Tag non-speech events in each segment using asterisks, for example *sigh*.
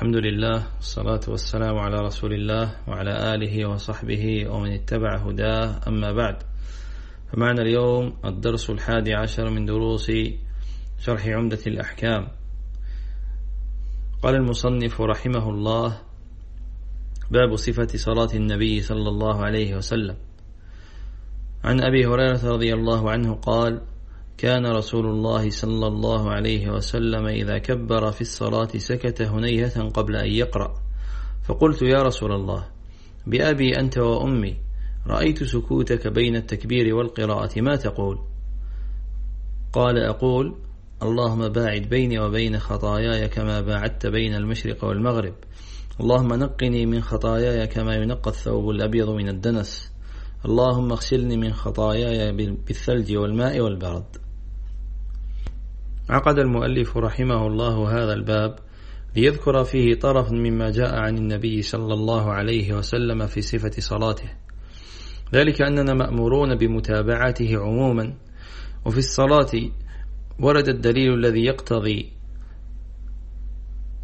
الحمد لله والصلاة والسلام على رسول الله وعلى آله وصحبه ومن اتبع هداه. أما بعد فمعنا اليوم الدرس الحادي عشر من دروس شرح عمدة الأحكام. قال المصنف رحمه الله باب صفة صلاة النبي صلى الله عليه وسلم. عن أبي هريرة رضي الله عنه قال كان رسول الله صلى الله عليه وسلم إذا كبر في الصلاة سكت هنيهة قبل أن يقرأ. فقلت يا رسول الله بأبي أنت وأمي رأيت سكوتك بين التكبير والقراءة ما تقول؟ قال أقول اللهم باعد بيني وبين خطاياي كما باعدت بين المشرق والمغرب. اللهم نقني من خطاياي كما ينقى الثوب الأبيض من الدنس. اللهم اغسلني من خطاياي بالثلج والماء والبرد. عقد المؤلف رحمه الله هذا الباب ليذكر فيه طرفا مما جاء عن النبي صلى الله عليه وسلم في صفة صلاته. ذلك أننا مأمورون بمتابعته عموما وفي الصلاة ورد الدليل الذي يقتضي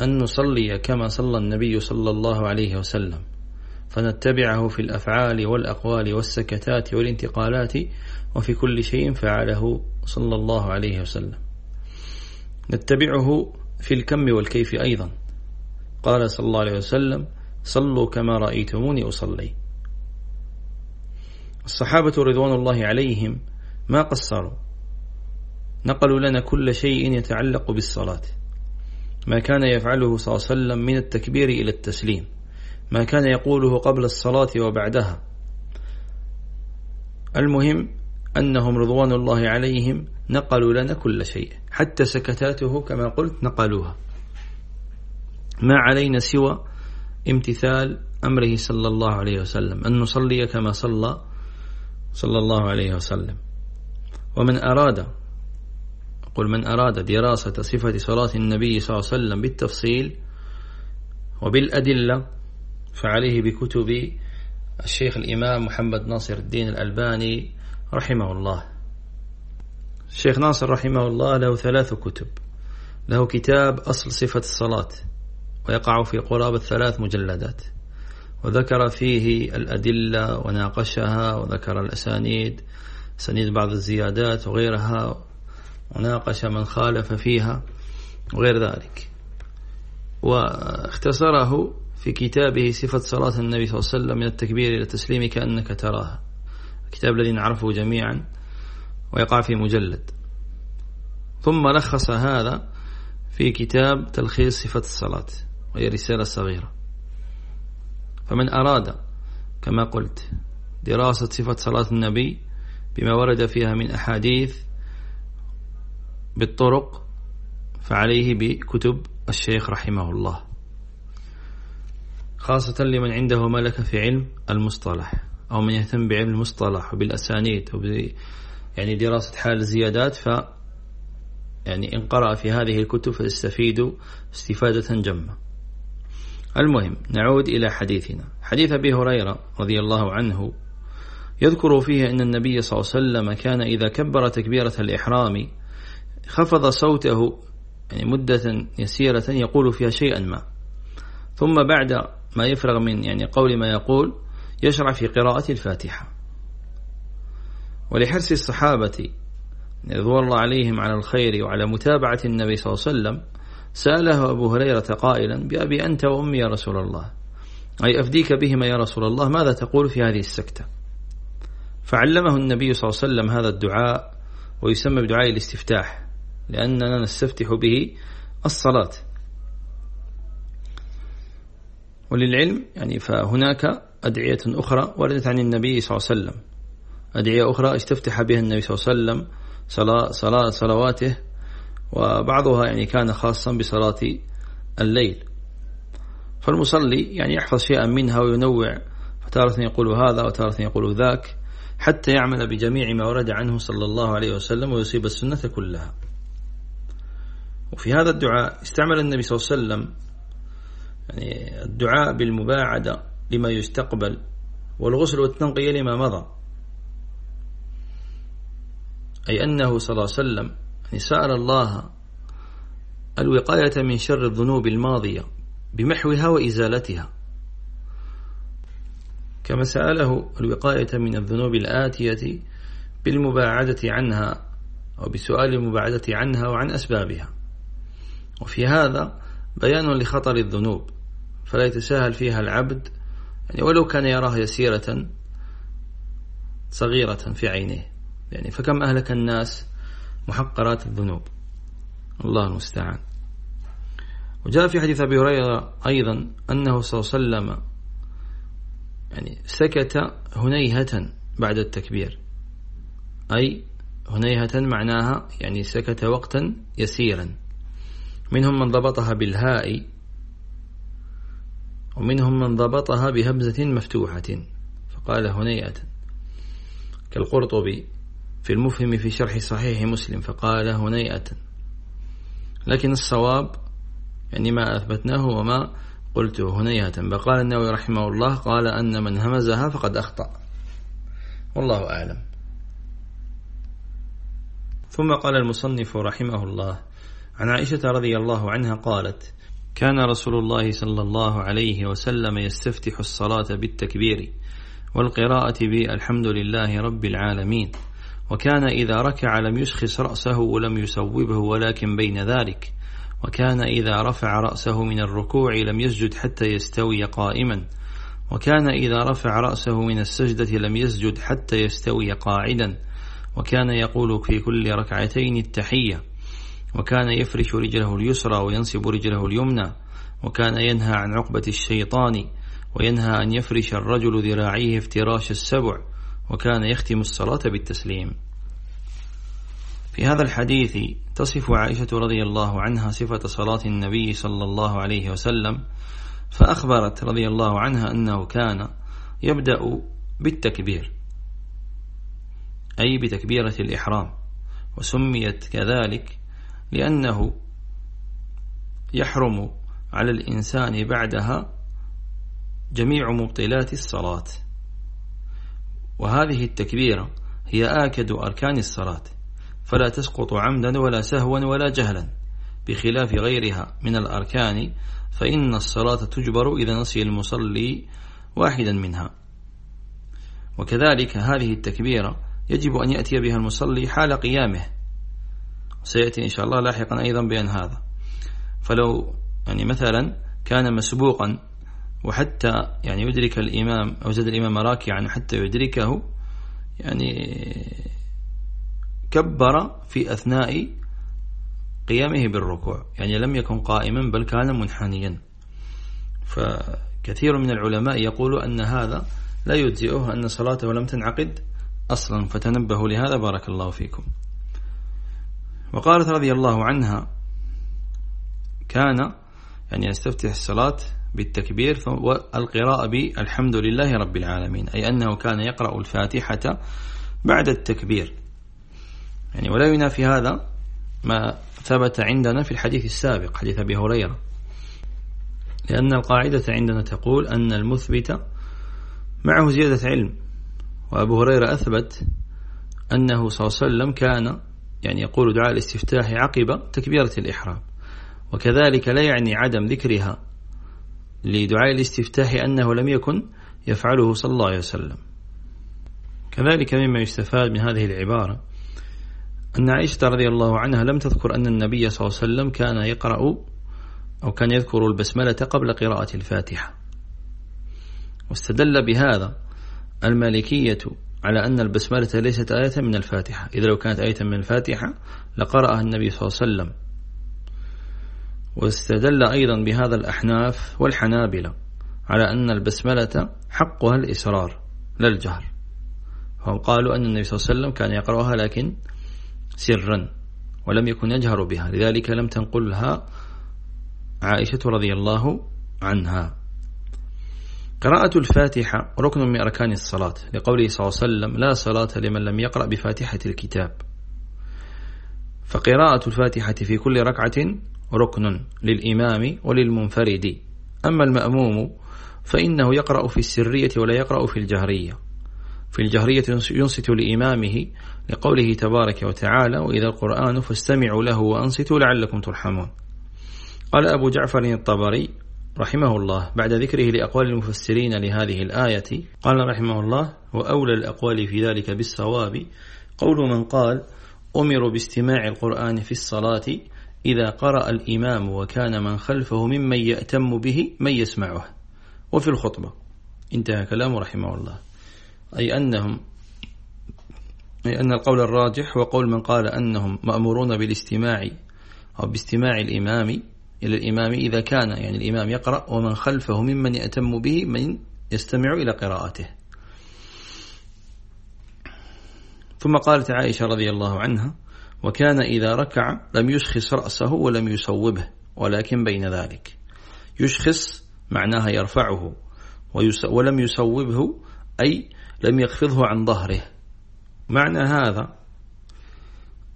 أن نصلي كما صلى النبي صلى الله عليه وسلم فنتبعه في الأفعال والأقوال والسكتات والانتقالات وفي كل شيء فعله صلى الله عليه وسلم. نتبعه في الكم والكيف أيضا. قال صلى الله عليه وسلم صلوا كما رأيتموني أصلي. الصحابة رضوان الله عليهم ما قصروا. نقلوا لنا كل شيء يتعلق بالصلاة. ما كان يفعله صلى الله عليه وسلم من التكبير إلى التسليم. ما كان يقوله قبل الصلاة وبعدها. المهم أنهم رضوان الله عليهم نقلوا لنا كل شيء. حتى سكتاته كما قلت نقلوها. ما علينا سوى امتثال أمره صلى الله عليه وسلم. أن نصلي كما صلى صلى الله عليه وسلم. ومن أراد قل من أراد دراسة صفة صلاة النبي صلى الله عليه وسلم بالتفصيل وبالأدلة فعليه بكتب الشيخ الإمام محمد ناصر الدين الألباني رحمه الله. الشيخ ناصر رحمه الله له ثلاث كتب. له كتاب أصل صفة الصلاة ويقع في قرابة ثلاث مجلدات. وذكر فيه الأدلة وناقشها وذكر الأسانيد سنيد بعض الزيادات وغيرها وناقش من خالف فيها وغير ذلك. واختصره في كتابه صفة صلاة النبي صلى الله عليه وسلم من التكبير إلى التسليم كأنك تراها. الكتاب الذي نعرفه جميعا. ويقع في مجلد. ثم لخص هذا في كتاب تلخيص صفة الصلاة وهي رسالة صغيرة. فمن أراد كما قلت دراسة صفة صلاة النبي بما ورد فيها من أحاديث بالطرق فعليه بكتب الشيخ رحمه الله. خاصة لمن عنده ملكة في علم المصطلح أو من يهتم بعلم المصطلح وبالأسانيد وب يعني دراسة حال الزيادات ف يعني إن قرأ في هذه الكتب فيستفيد استفادة جمة. المهم نعود إلى حديثنا. حديث أبي هريرة رضي الله عنه يذكر فيه أن النبي صلى الله عليه وسلم كان إذا كبر تكبيرة الإحرام خفض صوته يعني مدة يسيرة يقول فيها شيئا ما. ثم بعد ما يفرغ من يعني قول ما يقول يشرع في قراءة الفاتحة. ولحرص الصحابة رضوان الله عليهم على الخير وعلى متابعة النبي صلى الله عليه وسلم سأله أبو هريرة قائلا بأبي أنت وأمي يا رسول الله؟ أي أفديك بهما يا رسول الله؟ ماذا تقول في هذه السكتة؟ فعلمه النبي صلى الله عليه وسلم هذا الدعاء ويسمى بدعاء الاستفتاح لأننا نستفتح به الصلاة. وللعلم يعني فهناك أدعية أخرى وردت عن النبي صلى الله عليه وسلم. أدعية أخرى استفتح بها النبي صلى الله عليه وسلم صلاة, صلاة صلواته وبعضها يعني كان خاصا بصلاة الليل. فالمصلي يعني يحفظ شيئا منها وينوع فتارة يقول هذا وتارة يقول ذاك حتى يعمل بجميع ما ورد عنه صلى الله عليه وسلم ويصيب السنة كلها. وفي هذا الدعاء استعمل النبي صلى الله عليه وسلم يعني الدعاء بالمباعدة لما يستقبل والغسل والتنقية لما مضى. أي أنه صلى الله عليه وسلم يعني سأل الله الوقاية من شر الذنوب الماضية بمحوها وإزالتها. كما سأله الوقاية من الذنوب الآتية بالمباعدة عنها أو بسؤال المباعدة عنها وعن أسبابها. وفي هذا بيان لخطر الذنوب فلا يتساهل فيها العبد يعني ولو كان يراها يسيرة صغيرة في عينيه. يعني فكم أهلك الناس محقرات الذنوب؟ الله المستعان. وجاء في حديث أبي هريرة أيضا أنه صلى الله عليه وسلم يعني سكت هنيهة بعد التكبير. أي هنيهة معناها يعني سكت وقتا يسيرا. منهم من ضبطها بالهاء ومنهم من ضبطها بهمزة مفتوحة فقال هنيئة. كالقرطبي. في المفهم في شرح صحيح مسلم فقال هنيئة. لكن الصواب يعني ما أثبتناه وما قلته هنيئة. فقال النووي رحمه الله قال أن من همزها فقد أخطأ. والله أعلم. ثم قال المصنف رحمه الله عن عائشة رضي الله عنها قالت كان رسول الله صلى الله عليه وسلم يستفتح الصلاة بالتكبير والقراءة بالحمد لله رب العالمين. وكان إذا ركع لم يشخص رأسه ولم يسوبه ولكن بين ذلك. وكان إذا رفع رأسه من الركوع لم يسجد حتى يستوي قائما. وكان إذا رفع رأسه من السجدة لم يسجد حتى يستوي قاعدا. وكان يقول في كل ركعتين التحية. وكان يفرش رجله اليسرى وينصب رجله اليمنى. وكان ينهى عن عقبة الشيطان. وينهى أن يفرش الرجل ذراعيه افتراش السبع. وكان يختم الصلاة بالتسليم. في هذا الحديث تصف عائشة رضي الله عنها صفة صلاة النبي صلى الله عليه وسلم فأخبرت رضي الله عنها أنه كان يبدأ بالتكبير أي بتكبيرة الإحرام وسميت كذلك لأنه يحرم على الإنسان بعدها جميع مبطلات الصلاة. وهذه التكبيرة هي آكد أركان الصلاة فلا تسقط عمدا ولا سهوا ولا جهلا بخلاف غيرها من الأركان فإن الصلاة تجبر إذا نسي المصلي واحدا منها. وكذلك هذه التكبيرة يجب أن يأتي بها المصلي حال قيامه. سيأتي إن شاء الله لاحقا أيضا بأن هذا. فلو يعني مثلا كان مسبوقا وحتى يعني يدرك الإمام أو زاد الإمام راكعا حتى يدركه يعني كبر في أثناء قيامه بالركوع. يعني لم يكن قائما بل كان منحنيا. فكثير من العلماء يقول أن هذا لا يجزئه أن صلاته لم تنعقد أصلا. فتنبهوا لهذا بارك الله فيكم. وقالت رضي الله عنها كان يعني يستفتح الصلاة بالتكبير والقراءة بالحمد لله رب العالمين أي أنه كان يقرأ الفاتحة بعد التكبير. يعني ولا ينافي هذا ما ثبت عندنا في الحديث السابق حديث أبي هريرة. لأن القاعدة عندنا تقول أن المثبت معه زيادة علم. وأبو هريرة أثبت أنه صلى الله عليه وسلم كان يعني يقول دعاء الاستفتاح عقب تكبيرة الإحرام. وكذلك لا يعني عدم ذكرها. لدعاء الاستفتاح أنه لم يكن يفعله صلى الله عليه وسلم. كذلك مما يستفاد من هذه العبارة أن عائشة رضي الله عنها لم تذكر أن النبي صلى الله عليه وسلم كان يقرأ أو كان يذكر البسملة قبل قراءة الفاتحة. واستدل بهذا المالكية على أن البسملة ليست آية من الفاتحة. إذا لو كانت آية من الفاتحة لقرأها النبي صلى الله عليه وسلم. واستدل أيضا بهذا الأحناف والحنابلة على أن البسملة حقها الإسرار لا الجهر. هم قالوا أن النبي صلى الله عليه وسلم كان يقرأها لكن سرا ولم يكن يجهر بها لذلك لم تنقلها عائشة رضي الله عنها. قراءة الفاتحة ركن من أركان الصلاة لقوله صلى الله عليه وسلم لا صلاة لمن لم يقرأ بفاتحة الكتاب فقراءة الفاتحة في كل ركعة ركن للإمام وللمنفرد. أما المأموم فإنه يقرأ في السرية ولا يقرأ في الجهرية. في الجهرية ينصت لإمامه لقوله تبارك وتعالى وإذا القرآن فاستمعوا له وأنصتوا لعلكم ترحمون. قال أبو جعفر الطبري رحمه الله بعد ذكره لأقوال المفسرين لهذه الآية قال رحمه الله وأولى الأقوال في ذلك بالصواب قول من قال أمر باستماع القرآن في الصلاة إذا قرأ الإمام وكان من خلفه ممن يأتم به من يسمعه. وفي الخطبة. انتهى كلامه رحمه الله. أي أنهم أي أن القول الراجح وقول من قال أنهم مأمورون بالاستماع أو باستماع الإمام إلى الإمام إذا كان يعني الإمام يقرأ ومن خلفه ممن يأتم به من يستمع إلى قراءته. ثم قالت عائشة رضي الله عنها وكان إذا ركع لم يشخص رأسه ولم يصوبه ولكن بين ذلك. يشخص معناها يرفعه ولم يصوبه أي لم يخفضه عن ظهره. معنى هذا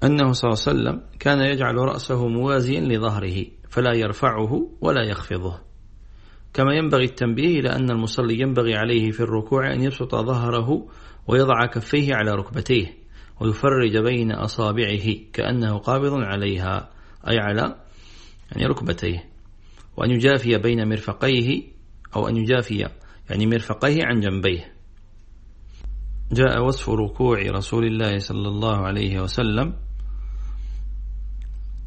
أنه صلى الله عليه وسلم كان يجعل رأسه موازيا لظهره فلا يرفعه ولا يخفضه. كما ينبغي التنبيه إلى أن المصلي ينبغي عليه في الركوع أن يبسط ظهره ويضع كفيه على ركبتيه. ويفرج بين أصابعه كأنه قابض عليها أي على يعني ركبتيه. وأن يجافي بين مرفقيه أو أن يجافي يعني مرفقيه عن جنبيه. جاء وصف ركوع رسول الله صلى الله عليه وسلم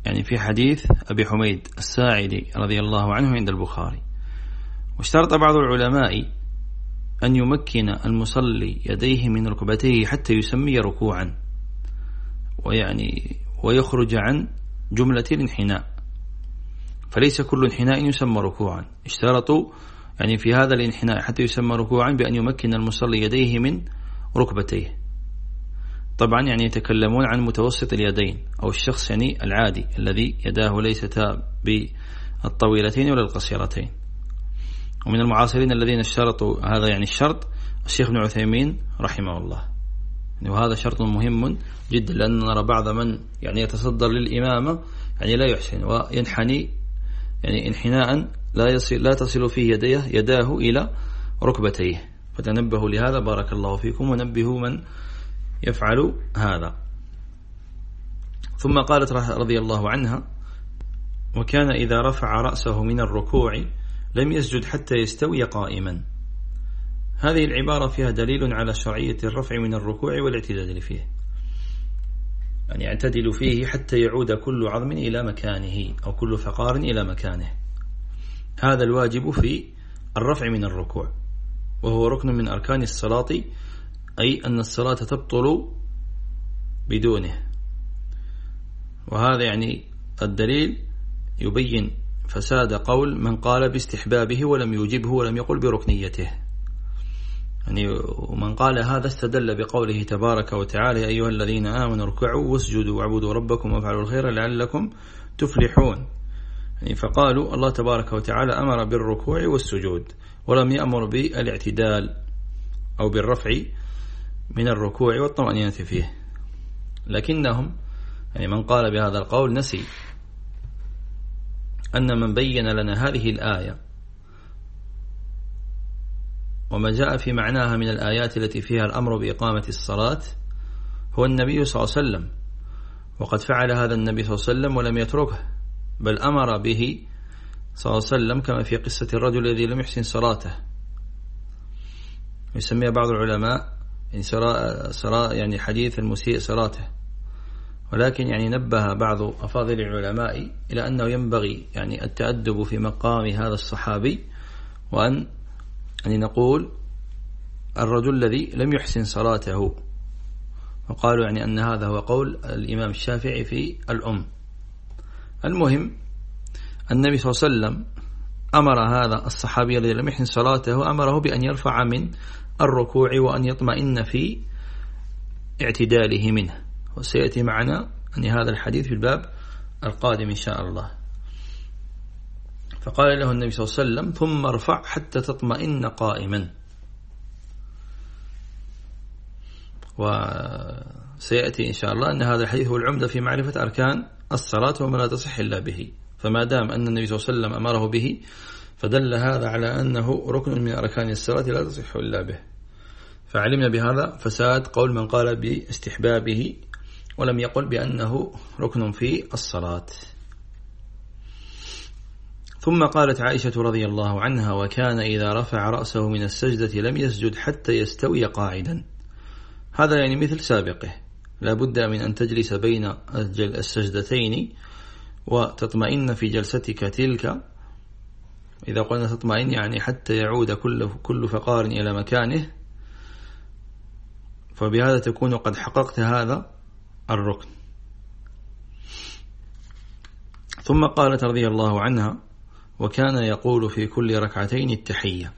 يعني في حديث أبي حميد الساعدي رضي الله عنه عند البخاري. واشترط بعض العلماء أن يمكن المصلي يديه من ركبتيه حتى يسمي ركوعا. ويعني ويخرج عن جملة الانحناء. فليس كل انحناء يسمى ركوعا. اشترطوا يعني في هذا الانحناء حتى يسمى ركوعا بأن يمكن المصلي يديه من ركبتيه. طبعا يعني يتكلمون عن متوسط اليدين أو الشخص يعني العادي الذي يداه ليستا بالطويلتين ولا القصيرتين. ومن المعاصرين الذين اشترطوا هذا يعني الشرط الشيخ ابن عثيمين رحمه الله. وهذا شرط مهم جدا لأن نرى بعض من يعني يتصدر للإمامة يعني لا يحسن وينحني يعني انحناء لا يصل لا تصل فيه يديه يداه إلى ركبتيه. فتنبهوا لهذا بارك الله فيكم ونبهوا من يفعل هذا. ثم قالت رضي الله عنها وكان إذا رفع رأسه من الركوع لم يسجد حتى يستوي قائما. هذه العبارة فيها دليل على شرعية الرفع من الركوع والاعتدال فيه. أن يعتدل فيه حتى يعود كل عظم إلى مكانه أو كل فقار إلى مكانه. هذا الواجب في الرفع من الركوع. وهو ركن من أركان الصلاة أي أن الصلاة تبطل بدونه. وهذا يعني الدليل يبين فساد قول من قال باستحبابه ولم يوجبه ولم يقل بركنيته. يعني ومن قال هذا استدل بقوله تبارك وتعالى أيها الذين آمنوا اركعوا واسجدوا واعبدوا ربكم وافعلوا الخير لعلكم تفلحون. يعني فقالوا الله تبارك وتعالى أمر بالركوع والسجود ولم يأمر بالاعتدال أو بالرفع من الركوع والطمأنينة فيه. لكنهم يعني من قال بهذا القول نسي أن من بين لنا هذه الآية وما جاء في معناها من الآيات التي فيها الأمر بإقامة الصلاة هو النبي صلى الله عليه وسلم. وقد فعل هذا النبي صلى الله عليه وسلم ولم يتركه بل أمر به صلى الله عليه وسلم كما في قصة الرجل الذي لم يحسن صلاته. يسميها بعض العلماء يعني, سراء يعني حديث المسيء صلاته. ولكن يعني نبه بعض أفاضل العلماء إلى أنه ينبغي يعني التأدب في مقام هذا الصحابي وأن يعني نقول الرجل الذي لم يحسن صلاته. وقالوا يعني أن هذا هو قول الإمام الشافعي في الأم. المهم النبي صلى الله عليه وسلم أمر هذا الصحابي الذي لم يحسن صلاته أمره بأن يرفع من الركوع وأن يطمئن في اعتداله منه. وسيأتي معنا أن هذا الحديث في الباب القادم إن شاء الله. فقال له النبي صلى الله عليه وسلم ثم ارفع حتى تطمئن قائما. وسيأتي إن شاء الله أن هذا الحديث هو العمدة في معرفة أركان الصلاة وما لا تصح إلا به. فما دام أن النبي صلى الله عليه وسلم أمره به فدل هذا على أنه ركن من أركان الصلاة لا تصح إلا به. فعلمنا بهذا فساد قول من قال باستحبابه ولم يقل بأنه ركن في الصلاة. ثم قالت عائشة رضي الله عنها وكان إذا رفع رأسه من السجدة لم يسجد حتى يستوي قاعدا. هذا يعني مثل سابقه. لا بد من أن تجلس بين السجدتين وتطمئن في جلستك تلك. إذا قلنا تطمئن يعني حتى يعود كل, كل فقار إلى مكانه. فبهذا تكون قد حققت هذا الركن. ثم قالت رضي الله عنها وكان يقول في كل ركعتين التحية.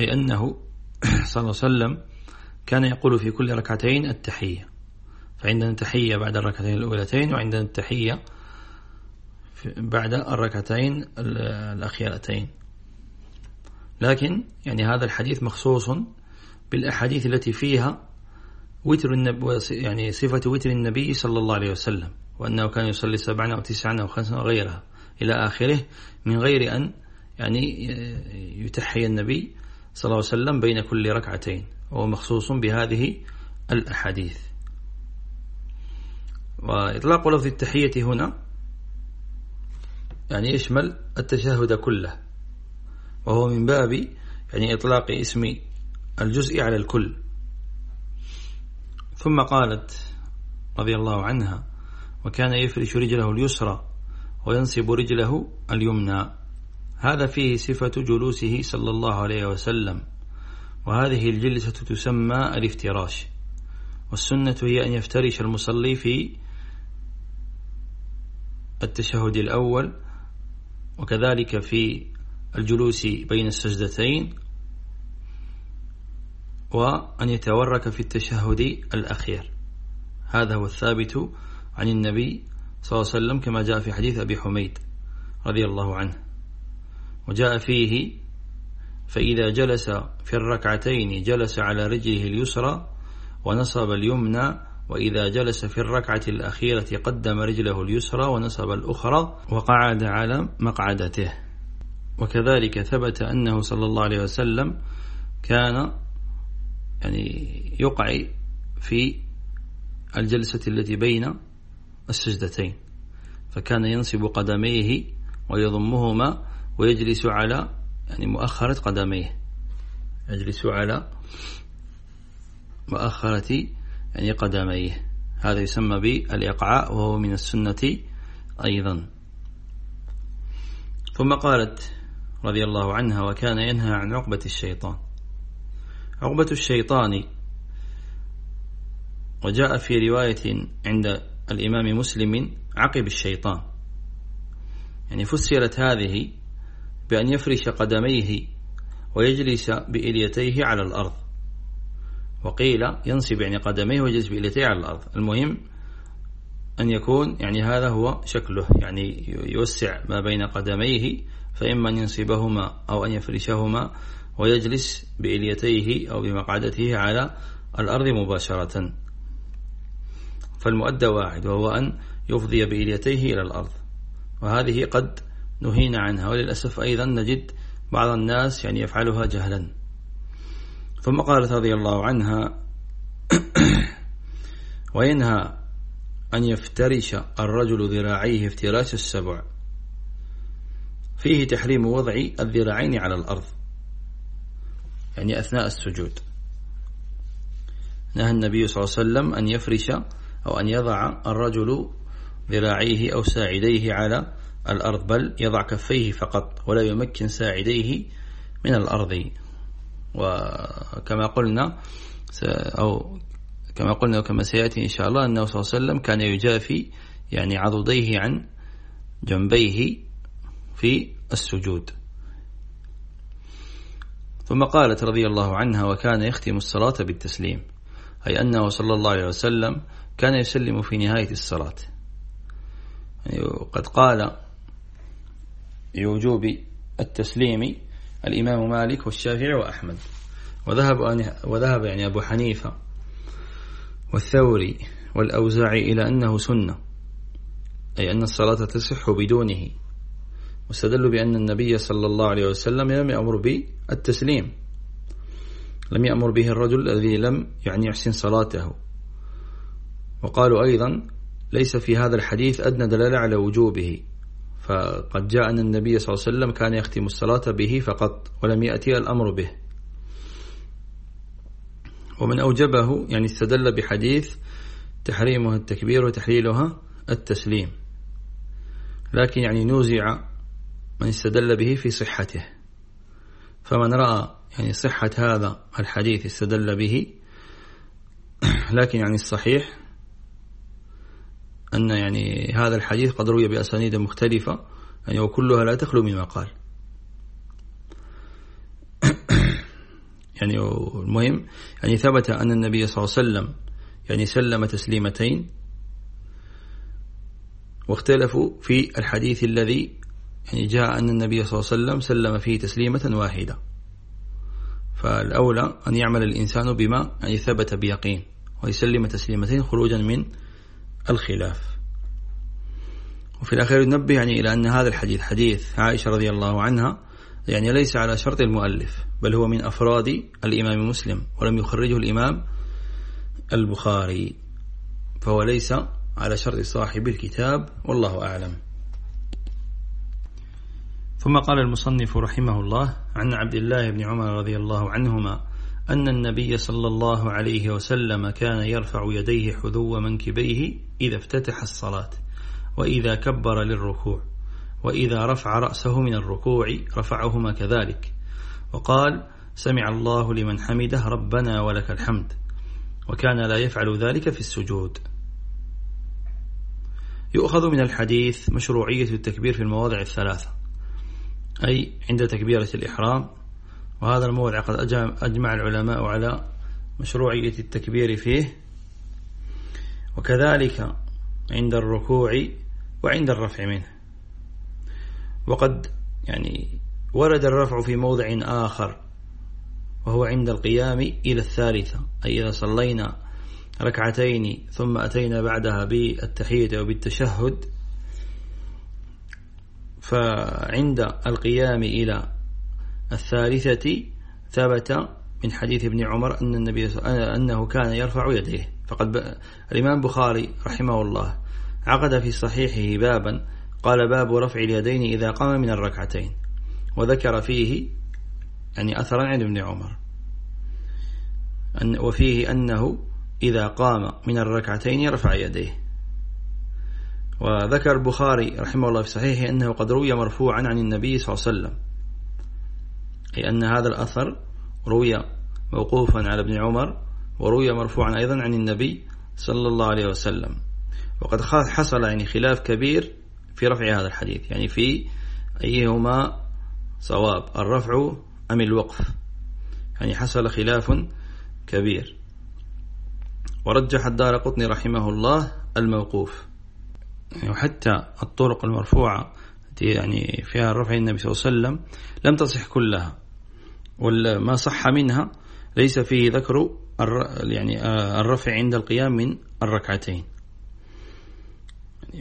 أي أنه *clears throat* صلى الله عليه وسلم كان يقول في كل ركعتين التحية. فعندنا التحية بعد الركعتين الأولتين وعندنا التحية بعد الركعتين الأخيرتين. لكن يعني هذا الحديث مخصوص بالأحاديث التي فيها وتر النبي يعني صفة وتر النبي صلى الله عليه وسلم وأنه كان يصلي سبعا أو تسعا أو خمسا وغيرها. إلى آخره من غير أن يعني يتحي النبي صلى الله عليه وسلم بين كل ركعتين وهو مخصوص بهذه الأحاديث. وإطلاق لفظ التحية هنا يعني يشمل التشهد كله وهو من باب يعني إطلاق اسم الجزء على الكل. ثم قالت رضي الله عنها وكان يفرش رجله اليسرى وينصب رجله اليمنى. هذا فيه صفة جلوسه صلى الله عليه وسلم وهذه الجلسة تسمى الافتراش. والسنة هي أن يفترش المصلي في التشهد الأول وكذلك في الجلوس بين السجدتين وأن يتورك في التشهد الأخير. هذا هو الثابت عن النبي صلى الله عليه وسلم كما جاء في حديث أبي حميد رضي الله عنه. وجاء فيه فإذا جلس في الركعتين جلس على رجله اليسرى ونصب اليمنى وإذا جلس في الركعة الأخيرة قدم رجله اليسرى ونصب الأخرى وقعد على مقعدته. وكذلك ثبت أنه صلى الله عليه وسلم كان يعني يقع في الجلسة التي بين السجدتين. فكان ينصب قدميه ويضمهما ويجلس على يعني مؤخرة قدميه. يجلس على مؤخرة يعني قدميه. هذا يسمى بالإقعاء وهو من السنة أيضا. ثم قالت رضي الله عنها وكان ينهى عن عقبة الشيطان. عقبة الشيطان وجاء في رواية عند الإمام مسلم عقب الشيطان. يعني فسرت هذه بأن يفرش قدميه ويجلس بإليتيه على الأرض. وقيل ينصب يعني قدميه ويجلس بإليتيه على الأرض. المهم أن يكون يعني هذا هو شكله. يعني يوسع ما بين قدميه فإما أن ينصبهما أو أن يفرشهما ويجلس بإليتيه أو بمقعدته على الأرض مباشرة. فالمؤدى واحد وهو أن يفضي بإليتيه إلى الأرض. وهذه قد نهينا عنها وللأسف أيضا نجد بعض الناس يعني يفعلها جهلا. ثم قالت رضي الله عنها *coughs* وينهى أن يفترش الرجل ذراعيه افتراش السبع. فيه تحريم وضع الذراعين على الأرض يعني أثناء السجود. نهى النبي صلى الله عليه وسلم أن يفرش أو أن يضع الرجل ذراعيه أو ساعديه على الأرض بل يضع كفيه فقط ولا يمكن ساعديه من الأرض. وكما قلنا أو كما قلنا وكما سيأتي إن شاء الله أنه صلى الله عليه وسلم كان يجافي يعني عضديه عن جنبيه في السجود. ثم قالت رضي الله عنها وكان يختم الصلاة بالتسليم. أي أنه صلى الله عليه وسلم كان يسلم في نهاية الصلاة. يعني قد قال بوجوب التسليم الإمام مالك والشافعي وأحمد. وذهب وذهب يعني أبو حنيفة والثوري والأوزاعي إلى أنه سنة. أي أن الصلاة تصح بدونه. واستدلوا بأن النبي صلى الله عليه وسلم لم يأمر بالتسليم. لم يأمر به الرجل الذي لم يعني يحسن صلاته. وقالوا أيضا ليس في هذا الحديث أدنى دلالة على وجوبه. فقد جاء أن النبي صلى الله عليه وسلم كان يختم الصلاة به فقط ولم يأتي الأمر به. ومن أوجبه يعني استدل بحديث تحريمها التكبير وتحليلها التسليم. لكن يعني نوزع من استدل به في صحته. فمن رأى يعني صحة هذا الحديث استدل به لكن يعني الصحيح أن يعني هذا الحديث قد روي بأسانيد مختلفة يعني وكلها لا تخلو من مقال. يعني المهم يعني ثبت أن النبي صلى الله عليه وسلم يعني سلم تسليمتين واختلفوا في الحديث الذي يعني جاء أن النبي صلى الله عليه وسلم سلم فيه تسليمة واحدة. فالأولى أن يعمل الإنسان بما يعني ثبت بيقين ويسلم تسليمتين خروجا من الخلاف. وفي الأخير ننبه يعني إلى أن هذا الحديث حديث عائشة رضي الله عنها يعني ليس على شرط المؤلف بل هو من أفراد الإمام مسلم ولم يخرجه الإمام البخاري فهو ليس على شرط صاحب الكتاب والله أعلم. ثم قال المصنف رحمه الله عن عبد الله بن عمر رضي الله عنهما أن النبي صلى الله عليه وسلم كان يرفع يديه حذو منكبيه إذا افتتح الصلاة وإذا كبر للركوع وإذا رفع رأسه من الركوع رفعهما كذلك وقال سمع الله لمن حمده ربنا ولك الحمد وكان لا يفعل ذلك في السجود. يؤخذ من الحديث مشروعية التكبير في المواضع الثلاثة أي عند تكبيرة الإحرام. وهذا الموضع قد أجمع العلماء على مشروعية التكبير فيه. وكذلك عند الركوع وعند الرفع منه. وقد يعني ورد الرفع في موضع آخر وهو عند القيام إلى الثالثة أي إذا صلينا ركعتين ثم أتينا بعدها بالتحية وبالتشهد فعند القيام إلى الثالثة ثبت من حديث ابن عمر أن النبي أنه كان يرفع يديه. فقد الإمام بخاري رحمه الله عقد في صحيحه بابا قال باب رفع اليدين إذا قام من الركعتين وذكر فيه يعني أثرا عن ابن عمر. أن وفيه أنه إذا قام من الركعتين يرفع يديه. وذكر البخاري رحمه الله في صحيحه أنه قد روي مرفوعا عن النبي صلى الله عليه وسلم. أي أن هذا الأثر روي موقوفا على ابن عمر وروي مرفوعا أيضا عن النبي صلى الله عليه وسلم. وقد حصل يعني خلاف كبير في رفع هذا الحديث يعني في أيهما صواب الرفع أم الوقف. يعني حصل خلاف كبير. ورجح الدار قطني رحمه الله الموقوف. يعني وحتى الطرق المرفوعة يعني فيها الرفع النبي صلى الله عليه وسلم لم تصح كلها وما صح منها ليس فيه ذكر يعني آه، الرفع عند القيام من الركعتين.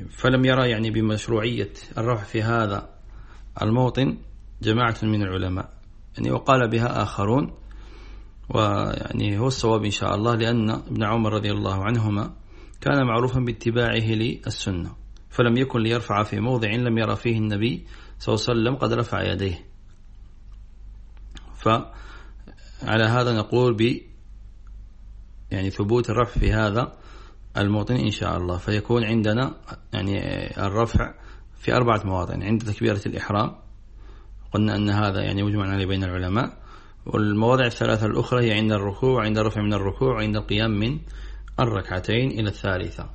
فلم يرى يعني بمشروعية الرفع في هذا الموطن جماعة من العلماء. يعني وقال بها آخرون ويعني هو الصواب إن شاء الله لأن ابن عمر رضي الله عنهما كان معروفا باتباعه للسنة. فلم يكن ليرفع في موضع لم يرى فيه النبي صلى الله عليه وسلم قد رفع يديه. فعلى هذا نقول ب يعني ثبوت الرفع في هذا الموطن إن شاء الله. فيكون عندنا يعني الرفع في أربعة مواطن عند تكبيرة الإحرام. قلنا أن هذا يعني مجمع عليه بين العلماء. والمواضع الثلاثة الأخرى هي عند الركوع عند الرفع من الركوع وعند القيام من الركعتين إلى الثالثة.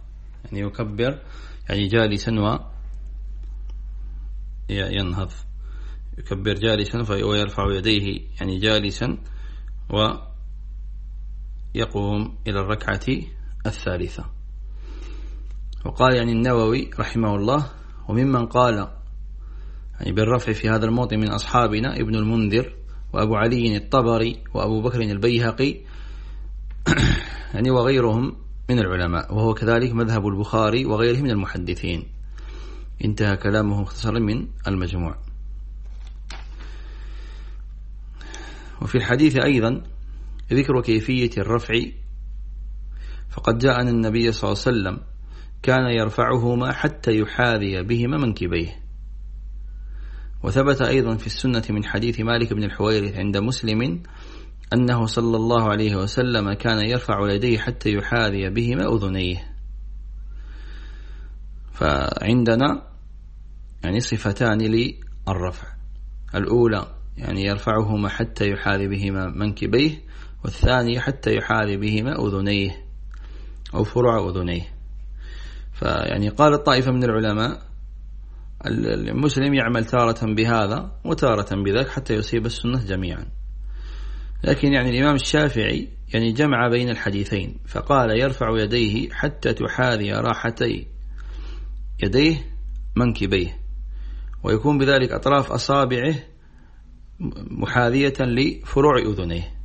يعني يكبر يعني جالسا و ينهض. يكبر جالسا ويرفع يديه يعني جالسا ويقوم إلى الركعة الثالثة. وقال يعني النووي رحمه الله وممن قال يعني بالرفع في هذا الموطن من أصحابنا ابن المنذر وأبو علي الطبري وأبو بكر البيهقي يعني وغيرهم من العلماء وهو كذلك مذهب البخاري وغيره من المحدثين. انتهى كلامه مختصرا من المجموع. وفي الحديث أيضا ذكر كيفية الرفع. فقد جاء أن النبي صلى الله عليه وسلم كان يرفعهما حتى يحاذي بهما منكبيه. وثبت أيضا في السنة من حديث مالك بن الحويرث عند مسلم أنه صلى الله عليه وسلم كان يرفع يديه حتى يحاذي بهما أذنيه فعندنا يعني صفتان للرفع. الأولى يعني يرفعهما حتى يحاذي بهما منكبيه والثانية حتى يحاذي بهما أذنيه أو فروع أذنيه. فيعني قال الطائفة من العلماء المسلم يعمل تارة بهذا وتارة بذاك حتى يصيب السنة جميعا. لكن يعني الإمام الشافعي يعني جمع بين الحديثين فقال يرفع يديه حتى تحاذي راحتي يديه منكبيه ويكون بذلك أطراف أصابعه محاذية لفروع أذنيه.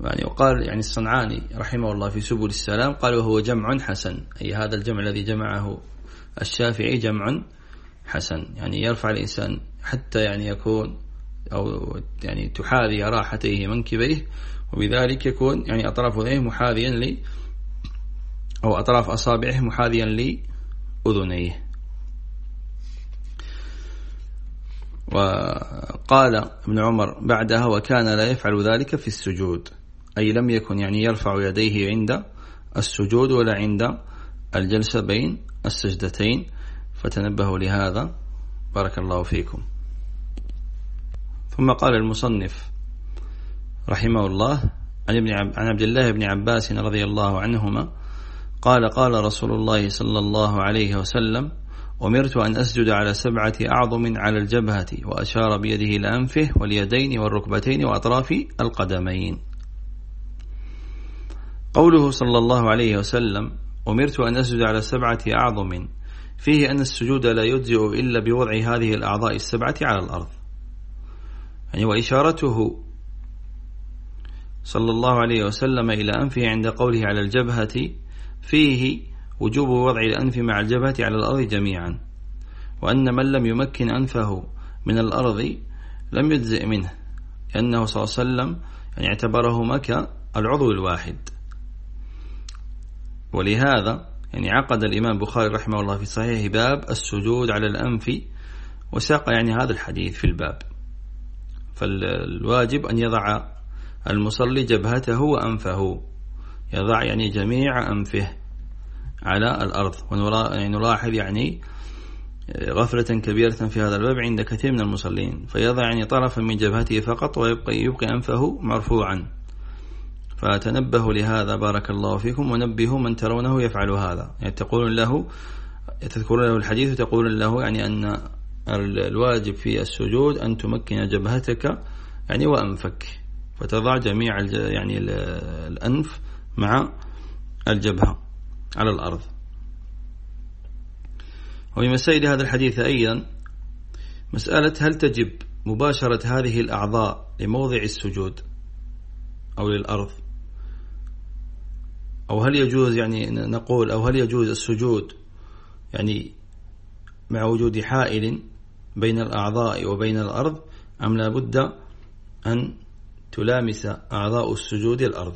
يعني وقال يعني الصنعاني رحمه الله في سبل السلام قال وهو جمع حسن. أي هذا الجمع الذي جمعه الشافعي جمع حسن يعني يرفع الإنسان حتى يعني يكون أو يعني تحاذي راحتيه منكبيه وبذلك يكون يعني أطراف أذنيه محاذيا ل أو أطراف أصابعه محاذيا لأذنيه وقال ابن عمر بعدها وكان لا يفعل ذلك في السجود. أي لم يكن يعني يرفع يديه عند السجود ولا عند الجلسة بين السجدتين. فتنبهوا لهذا. بارك الله فيكم. ثم قال المصنف رحمه الله عن ابن عن عبد الله بن عباس رضي الله عنهما قال قال رسول الله صلى الله عليه وسلم أمرت أن أسجد على سبعة أعظم على الجبهة وأشار بيده إلى أنفه واليدين والركبتين وأطراف القدمين. قوله صلى الله عليه وسلم أمرت أن أسجد على سبعة أعظم فيه أن السجود لا يجزئ إلا بوضع هذه الأعضاء السبعة على الأرض. يعني وإشارته صلى الله عليه وسلم إلى أنفه عند قوله على الجبهة فيه وجوب وضع الأنف مع الجبهة على الأرض جميعا وأن من لم يمكن أنفه من الأرض لم يجزئ منه لأنه صلى الله عليه وسلم يعني اعتبرهما كالعضو الواحد. ولهذا يعني عقد الإمام البخاري رحمه الله في صحيح باب السجود على الأنف وساق يعني هذا الحديث في الباب. فالواجب أن يضع المصلي جبهته وأنفه. يضع يعني جميع أنفه على الأرض. ونلاحظ يعني غفلة كبيرة في هذا الباب عند كثير من المصلين. فيضع يعني طرفا من جبهته فقط ويبقى يبقي أنفه مرفوعا. فتنبهوا لهذا بارك الله فيكم ونبهوا من ترونه يفعل هذا. يعني تقول له تذكرون له الحديث وتقول له يعني أن الواجب في السجود أن تمكن جبهتك يعني وأنفك فتضع جميع يعني الأنف مع الجبهة على الأرض. ومن مسائل هذا الحديث أيضا مسألة هل تجب مباشرة هذه الأعضاء لموضع السجود أو للأرض؟ أو هل يجوز يعني نقول أو هل يجوز السجود يعني مع وجود حائل بين الأعضاء وبين الأرض أم لا بد أن تلامس أعضاء السجود الأرض؟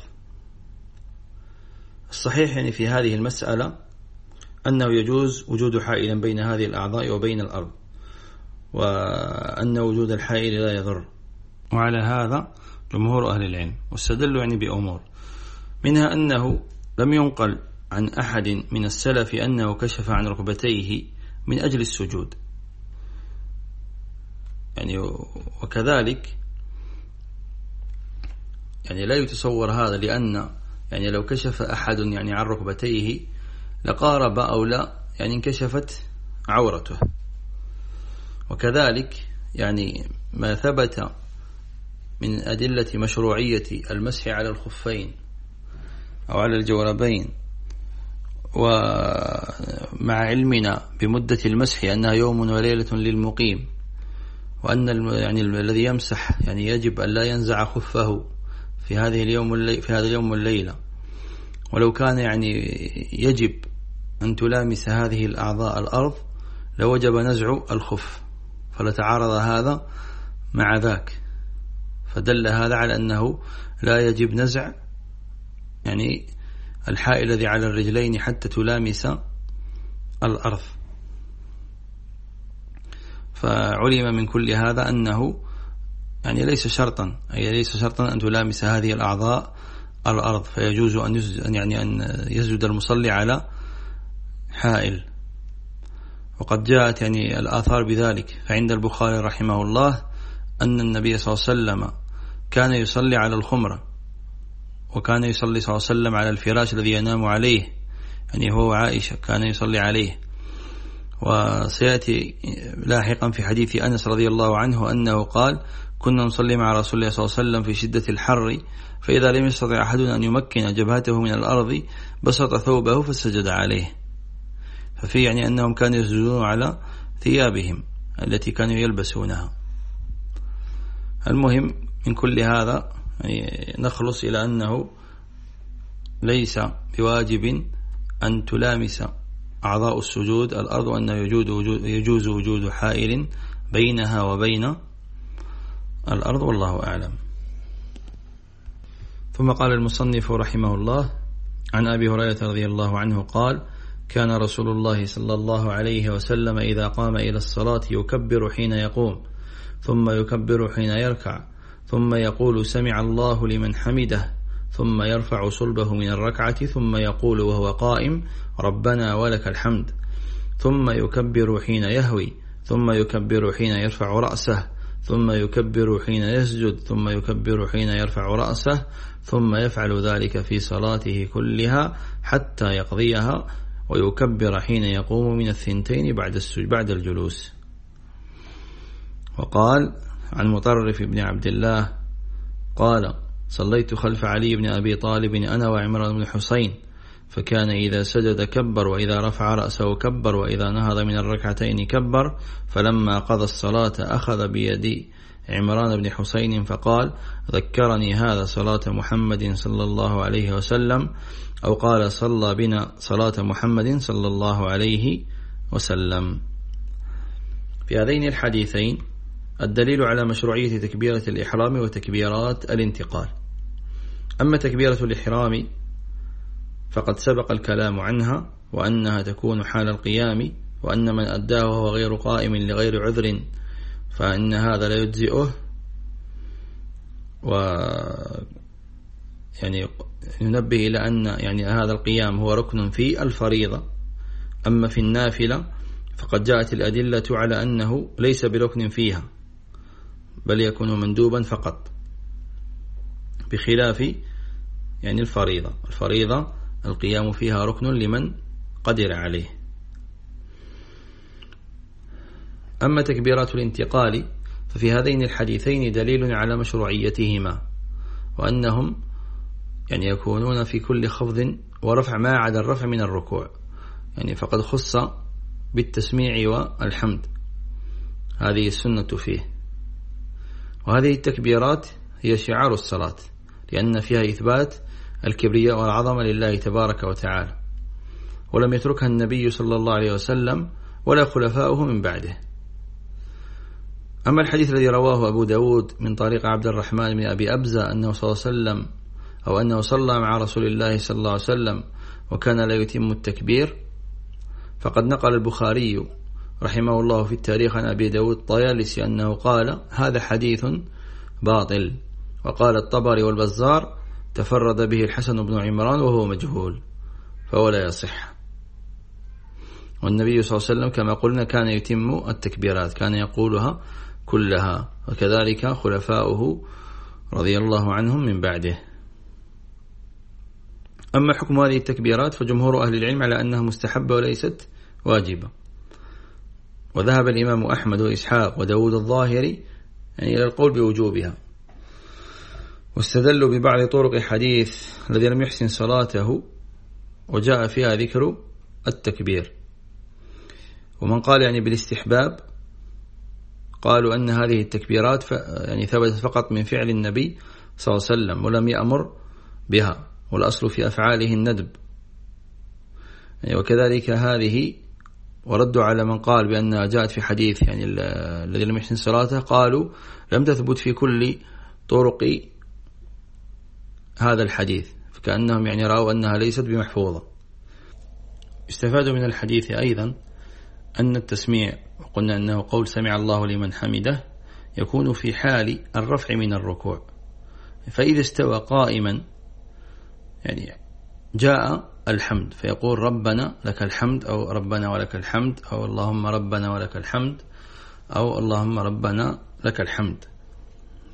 الصحيح يعني في هذه المسألة أنه يجوز وجود حائل بين هذه الأعضاء وبين الأرض وأن وجود الحائل لا يضر. وعلى هذا جمهور أهل العلم واستدلوا يعني بأمور. منها أنه لم ينقل عن أحد من السلف أنه كشف عن ركبتيه من أجل السجود. يعني وكذلك يعني لا يتصور هذا لأن يعني لو كشف أحد يعني عن ركبتيه لقارب أو لا يعني انكشفت عورته. وكذلك يعني ما ثبت من أدلة مشروعية المسح على الخفين أو على الجوربين ومع علمنا بمدة المسح أنها يوم وليلة للمقيم. وأن يعني الذي يمسح يعني يجب أن لا ينزع خفه في هذه اليوم في هذا اليوم والليلة. ولو كان يعني يجب أن تلامس هذه الأعضاء الأرض لوجب نزع الخف. فلتعارض هذا مع ذاك. فدل هذا على أنه لا يجب نزع يعني الحائل الذي على الرجلين حتى تلامس الأرض. فعلم من كل هذا أنه يعني ليس شرطا أي ليس شرطا أن تلامس هذه الأعضاء الأرض. فيجوز أن يسجد يعني أن يسجد المصلي على حائل. وقد جاءت يعني الآثار بذلك. فعند البخاري رحمه الله أن النبي صلى الله عليه وسلم كان يصلي على الخمرة وكان يصلي صلى الله عليه وسلم على الفراش الذي ينام عليه يعني هو عائشة كان يصلي عليه. وسيأتي لاحقا في حديث أنس رضي الله عنه أنه قال كنا نصلي مع رسول الله صلى الله عليه وسلم في شدة الحر فإذا لم يستطع أحد أن يمكن جبهته من الأرض بسط ثوبه فسجد عليه. ففي يعني أنهم كانوا يسجدون على ثيابهم التي كانوا يلبسونها. المهم من كل هذا يعني نخلص إلى أنه ليس بواجب أن تلامس أعضاء السجود الأرض وأنه يجوز وجود, يجوز وجود حائل بينها وبين الأرض والله أعلم. ثم قال المصنف رحمه الله عن أبي هريرة رضي الله عنه قال كان رسول الله صلى الله عليه وسلم إذا قام إلى الصلاة يكبر حين يقوم ثم يكبر حين يركع ثم يقول سمع الله لمن حمده ثم يرفع صلبه من الركعة ثم يقول وهو قائم ربنا ولك الحمد. ثم يكبر حين يهوي ثم يكبر حين يرفع رأسه ثم يكبر حين يسجد ثم يكبر حين يرفع رأسه ثم يفعل ذلك في صلاته كلها حتى يقضيها ويكبر حين يقوم من الثنتين بعد بعد الجلوس. وقال عن مطرف بن عبد الله قال صليت خلف علي بن أبي طالب أنا وعمران بن حسين فكان إذا سجد كبر وإذا رفع رأسه كبر وإذا نهض من الركعتين كبر فلما قضى الصلاة أخذ بيدي عمران بن حسين فقال ذكرني هذا صلاة محمد صلى الله عليه وسلم أو قال صلى بنا صلاة محمد صلى الله عليه وسلم في هذين الحديثين الدليل على مشروعية تكبيرة الإحرام وتكبيرات الانتقال. أما تكبيرة الإحرام فقد سبق الكلام عنها وأنها تكون حال القيام وأن من أداه وهو غير قائم لغير عذر فإن هذا لا يجزئه. و يعني ننبه إلى أن يعني هذا القيام هو ركن في الفريضة. أما في النافلة فقد جاءت الأدلة على أنه ليس بركن فيها بل يكون مندوبا فقط. بخلاف يعني الفريضة. الفريضة القيام فيها ركن لمن قدر عليه. أما تكبيرات الانتقال ففي هذين الحديثين دليل على مشروعيتهما وأنهم يعني يكونون في كل خفض ورفع ما عدا الرفع من الركوع. يعني فقد خص بالتسميع والحمد. هذه السنة فيه. وهذه التكبيرات هي شعار الصلاة. لأن فيها إثبات الكبرياء والعظمة لله تبارك وتعالى. ولم يتركها النبي صلى الله عليه وسلم ولا خلفاؤه من بعده. أما الحديث الذي رواه أبو داود من طريق عبد الرحمن بن أبي أبزة أنه صلى الله عليه وسلم أو أنه صلى مع رسول الله صلى الله عليه وسلم وكان لا يتم التكبير فقد نقل البخاري رحمه الله في التاريخ عن أبي داود طيالسي أنه قال هذا حديث باطل. وقال الطبري والبزار تفرد به الحسن بن عمران وهو مجهول فهو لا يصح. والنبي صلى الله عليه وسلم كما قلنا كان يتم التكبيرات كان يقولها كلها وكذلك خلفاؤه رضي الله عنهم من بعده. أما حكم هذه التكبيرات فجمهور أهل العلم على أنها مستحبة وليست واجبة. وذهب الإمام أحمد وإسحاق وداود الظاهري يعني إلى القول بوجوبها. واستدلوا ببعض طرق حديث الذي لم يحسن صلاته وجاء فيها ذكر التكبير. ومن قال يعني بالاستحباب قالوا أن هذه التكبيرات يعني ثبتت فقط من فعل النبي صلى الله عليه وسلم ولم يأمر بها والأصل في أفعاله الندب. يعني وكذلك هذه وردوا على من قال بأنها جاءت في حديث يعني الذي لم يحسن صلاته قالوا لم تثبت في كل طرق هذا الحديث فكأنهم يعني رأوا أنها ليست بمحفوظة. استفادوا من الحديث أيضا أن التسميع وقلنا أنه قول سمع الله لمن حمده يكون في حال الرفع من الركوع. فإذا استوى قائما يعني جاء الحمد فيقول ربنا لك الحمد أو ربنا ولك الحمد أو اللهم ربنا ولك الحمد أو اللهم ربنا لك الحمد.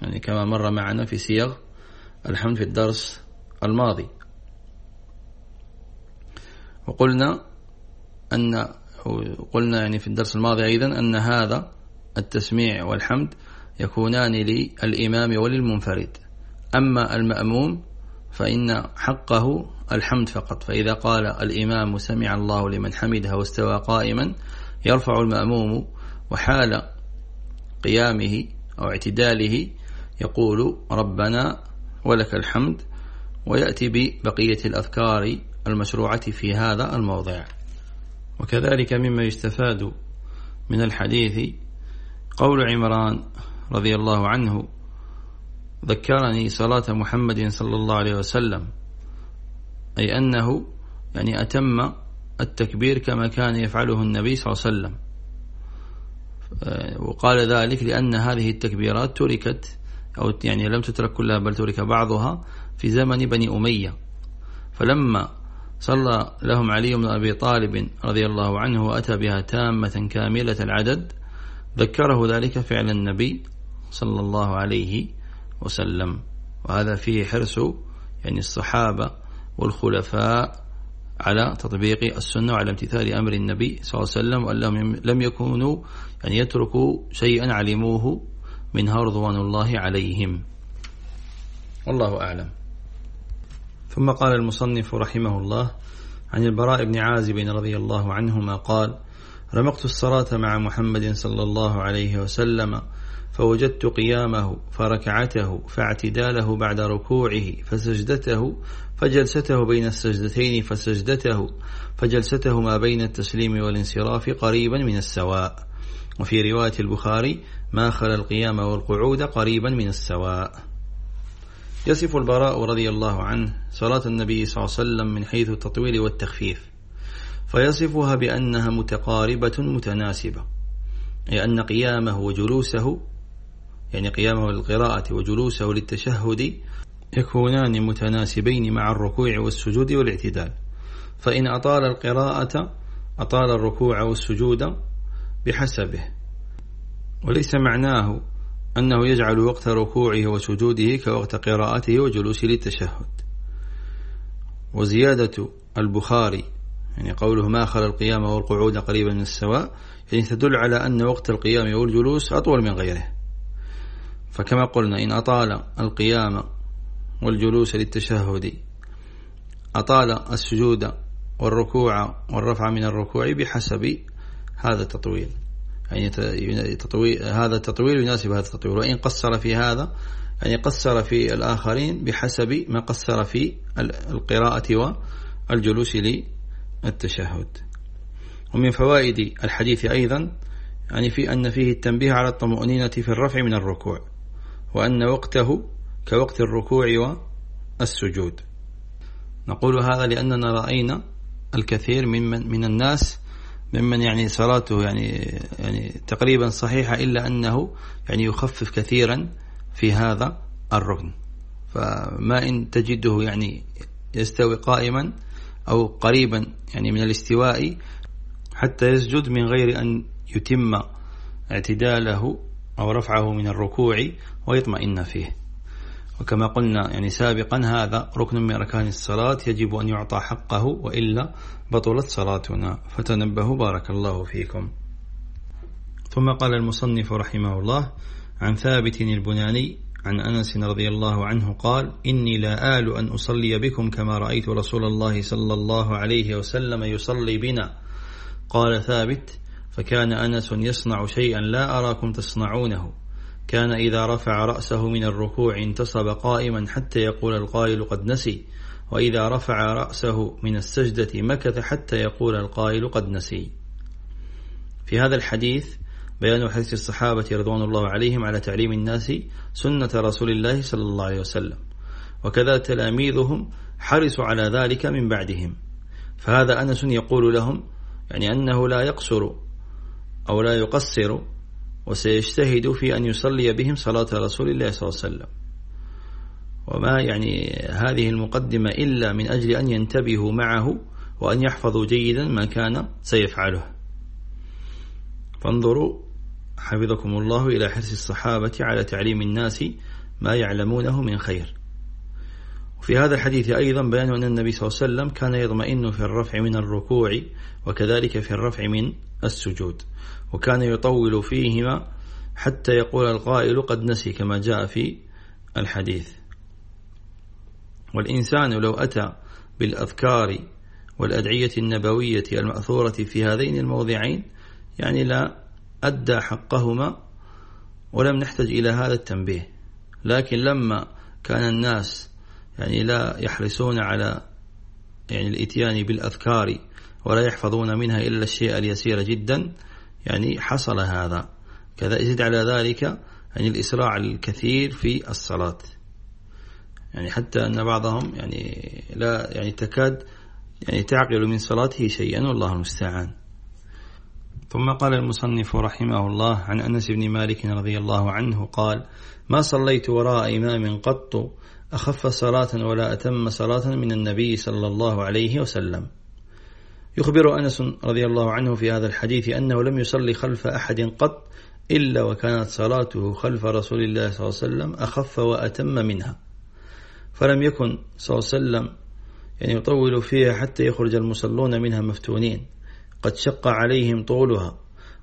يعني كما مر معنا في سياغ الحمد في الدرس الماضي. وقلنا أن قلنا يعني في الدرس الماضي أيضا أن هذا التسميع والحمد يكونان للإمام وللمنفرد. أما المأموم فإن حقه الحمد فقط. فإذا قال الإمام سمع الله لمن حمده واستوى قائما يرفع المأموم وحال قيامه أو اعتداله يقول ربنا ولك الحمد ويأتي ببقية الأذكار المشروعة في هذا الموضع. وكذلك مما يستفاد من الحديث قول عمران رضي الله عنه ذكرني صلاة محمد صلى الله عليه وسلم أي أنه يعني أتم التكبير كما كان يفعله النبي صلى الله عليه وسلم. وقال ذلك لأن هذه التكبيرات تركت أو يعني لم تترك كلها بل ترك بعضها في زمن بني أمية. فلما صلى لهم علي بن أبي طالب رضي الله عنه وأتى بها تامة كاملة العدد ذكره ذلك فعل النبي صلى الله عليه وسلم. وهذا فيه حرص يعني الصحابة والخلفاء على تطبيق السنة وعلى امتثال أمر النبي صلى الله عليه وسلم وأنهم لم يكونوا يعني يتركوا شيئا علموه منها رضوان الله عليهم. والله أعلم. ثم قال المصنف رحمه الله عن البراء بن عازب رضي الله عنهما قال رمقت الصلاة مع محمد صلى الله عليه وسلم فوجدت قيامه فركعته فاعتداله بعد ركوعه فسجدته فجلسته بين السجدتين فسجدته فجلسته ما بين التسليم والانصراف قريبا من السواء. وفي رواية البخاري ما خلا القيام والقعود قريبا من السواء. يصف البراء رضي الله عنه صلاة النبي صلى الله عليه وسلم من حيث التطويل والتخفيف فيصفها بأنها متقاربة متناسبة أي أن قيامه وجلوسه يعني قيامه للقراءة وجلوسه للتشهد يكونان متناسبين مع الركوع والسجود والاعتدال فإن أطال القراءة أطال الركوع والسجود بحسبه. وليس معناه أنه يجعل وقت ركوعه وسجوده كوقت قراءته وجلوسه للتشهد. وزيادة البخاري يعني قوله ما خل القيام والقعود قريبا من السواء يعني تدل على أن وقت القيام والجلوس أطول من غيره. فكما قلنا إن أطال القيام والجلوس للتشهد أطال السجود والركوع والرفع من الركوع بحسب هذا التطويل. يعني تطويل هذا التطويل يناسب هذا التطويل. وإن قصر في هذا يعني قصر في الآخرين بحسب ما قصر في القراءة والجلوس للتشهد. ومن فوائد الحديث أيضا يعني في أن فيه التنبيه على الطمأنينة في الرفع من الركوع وأن وقته كوقت الركوع والسجود. نقول هذا لأننا رأينا الكثير ممن من الناس ممن يعني صلاته يعني يعني تقريبا صحيحة إلا أنه يعني يخفف كثيرا في هذا الركن. فما إن تجده يعني يستوي قائما أو قريبا يعني من الاستواء حتى يسجد من غير أن يتم اعتداله أو رفعه من الركوع ويطمئن فيه. وكما قلنا يعني سابقا هذا ركن من أركان الصلاة يجب أن يعطى حقه وإلا بطلت صلاتنا. فتنبهوا بارك الله فيكم. ثم قال المصنف رحمه الله عن ثابت البناني عن أنس رضي الله عنه قال إني لا آل أن أصلي بكم كما رأيت رسول الله صلى الله عليه وسلم يصلي بنا. قال ثابت فكان أنس يصنع شيئا لا أراكم تصنعونه. كان إذا رفع رأسه من الركوع انتصب قائما حتى يقول القائل قد نسي وإذا رفع رأسه من السجدة مكث حتى يقول القائل قد نسي. في هذا الحديث بيان حديث الصحابة رضوان الله عليهم على تعليم الناس سنة رسول الله صلى الله عليه وسلم وكذا تلاميذهم حرصوا على ذلك من بعدهم. فهذا أنس يقول لهم يعني أنه لا يقصر أو لا يقصر وسيجتهد في أن يصلي بهم صلاة رسول الله صلى الله عليه وسلم. وما يعني هذه المقدمة إلا من أجل أن ينتبهوا معه وأن يحفظوا جيدا ما كان سيفعله. فانظروا حفظكم الله إلى حرص الصحابة على تعليم الناس ما يعلمونه من خير. وفي هذا الحديث أيضا بيان أن النبي صلى الله عليه وسلم كان يطمئن في الرفع من الركوع وكذلك في الرفع من السجود وكان يطول فيهما حتى يقول القائل قد نسي كما جاء في الحديث. والإنسان لو أتى بالأذكار والأدعية النبوية المأثورة في هذين الموضعين يعني لا أدى حقهما ولم نحتج إلى هذا التنبيه لكن لما كان الناس يعني لا يحرصون على يعني الإتيان بالأذكار ولا يحفظون منها إلا الشيء اليسير جدا. يعني حصل هذا. كذا يزيد على ذلك يعني الإسراع الكثير في الصلاة. يعني حتى أن بعضهم يعني لا يعني تكاد يعني تعقل من صلاته شيئا والله المستعان. ثم قال المصنف رحمه الله عن أنس بن مالك رضي الله عنه قال ما صليت وراء إمام قط أخف صلاة ولا أتم صلاة من النبي صلى الله عليه وسلم. يخبر أنس رضي الله عنه في هذا الحديث أنه لم يصلي خلف أحد قط إلا وكانت صلاته خلف رسول الله صلى الله عليه وسلم أخف وأتم منها. فلم يكن صلى الله عليه وسلم يعني يطول فيها حتى يخرج المصلون منها مفتونين. قد شق عليهم طولها.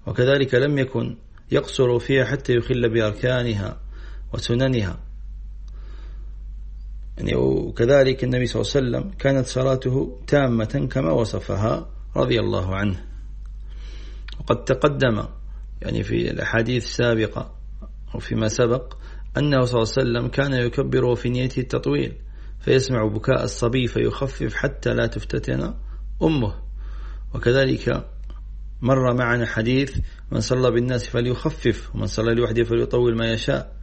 وكذلك لم يكن يقصر فيها حتى يخل بأركانها وسننها. يعني وكذلك النبي صلى الله عليه وسلم كانت صلاته تامة كما وصفها رضي الله عنه. وقد تقدم يعني في الأحاديث السابقة أو فيما سبق أنه صلى الله عليه وسلم كان يكبر في نيته التطويل فيسمع بكاء الصبي فيخفف حتى لا تفتتن أمه. وكذلك مر معنا حديث من صلى بالناس فليخفف ومن صلى لوحده فليطول ما يشاء.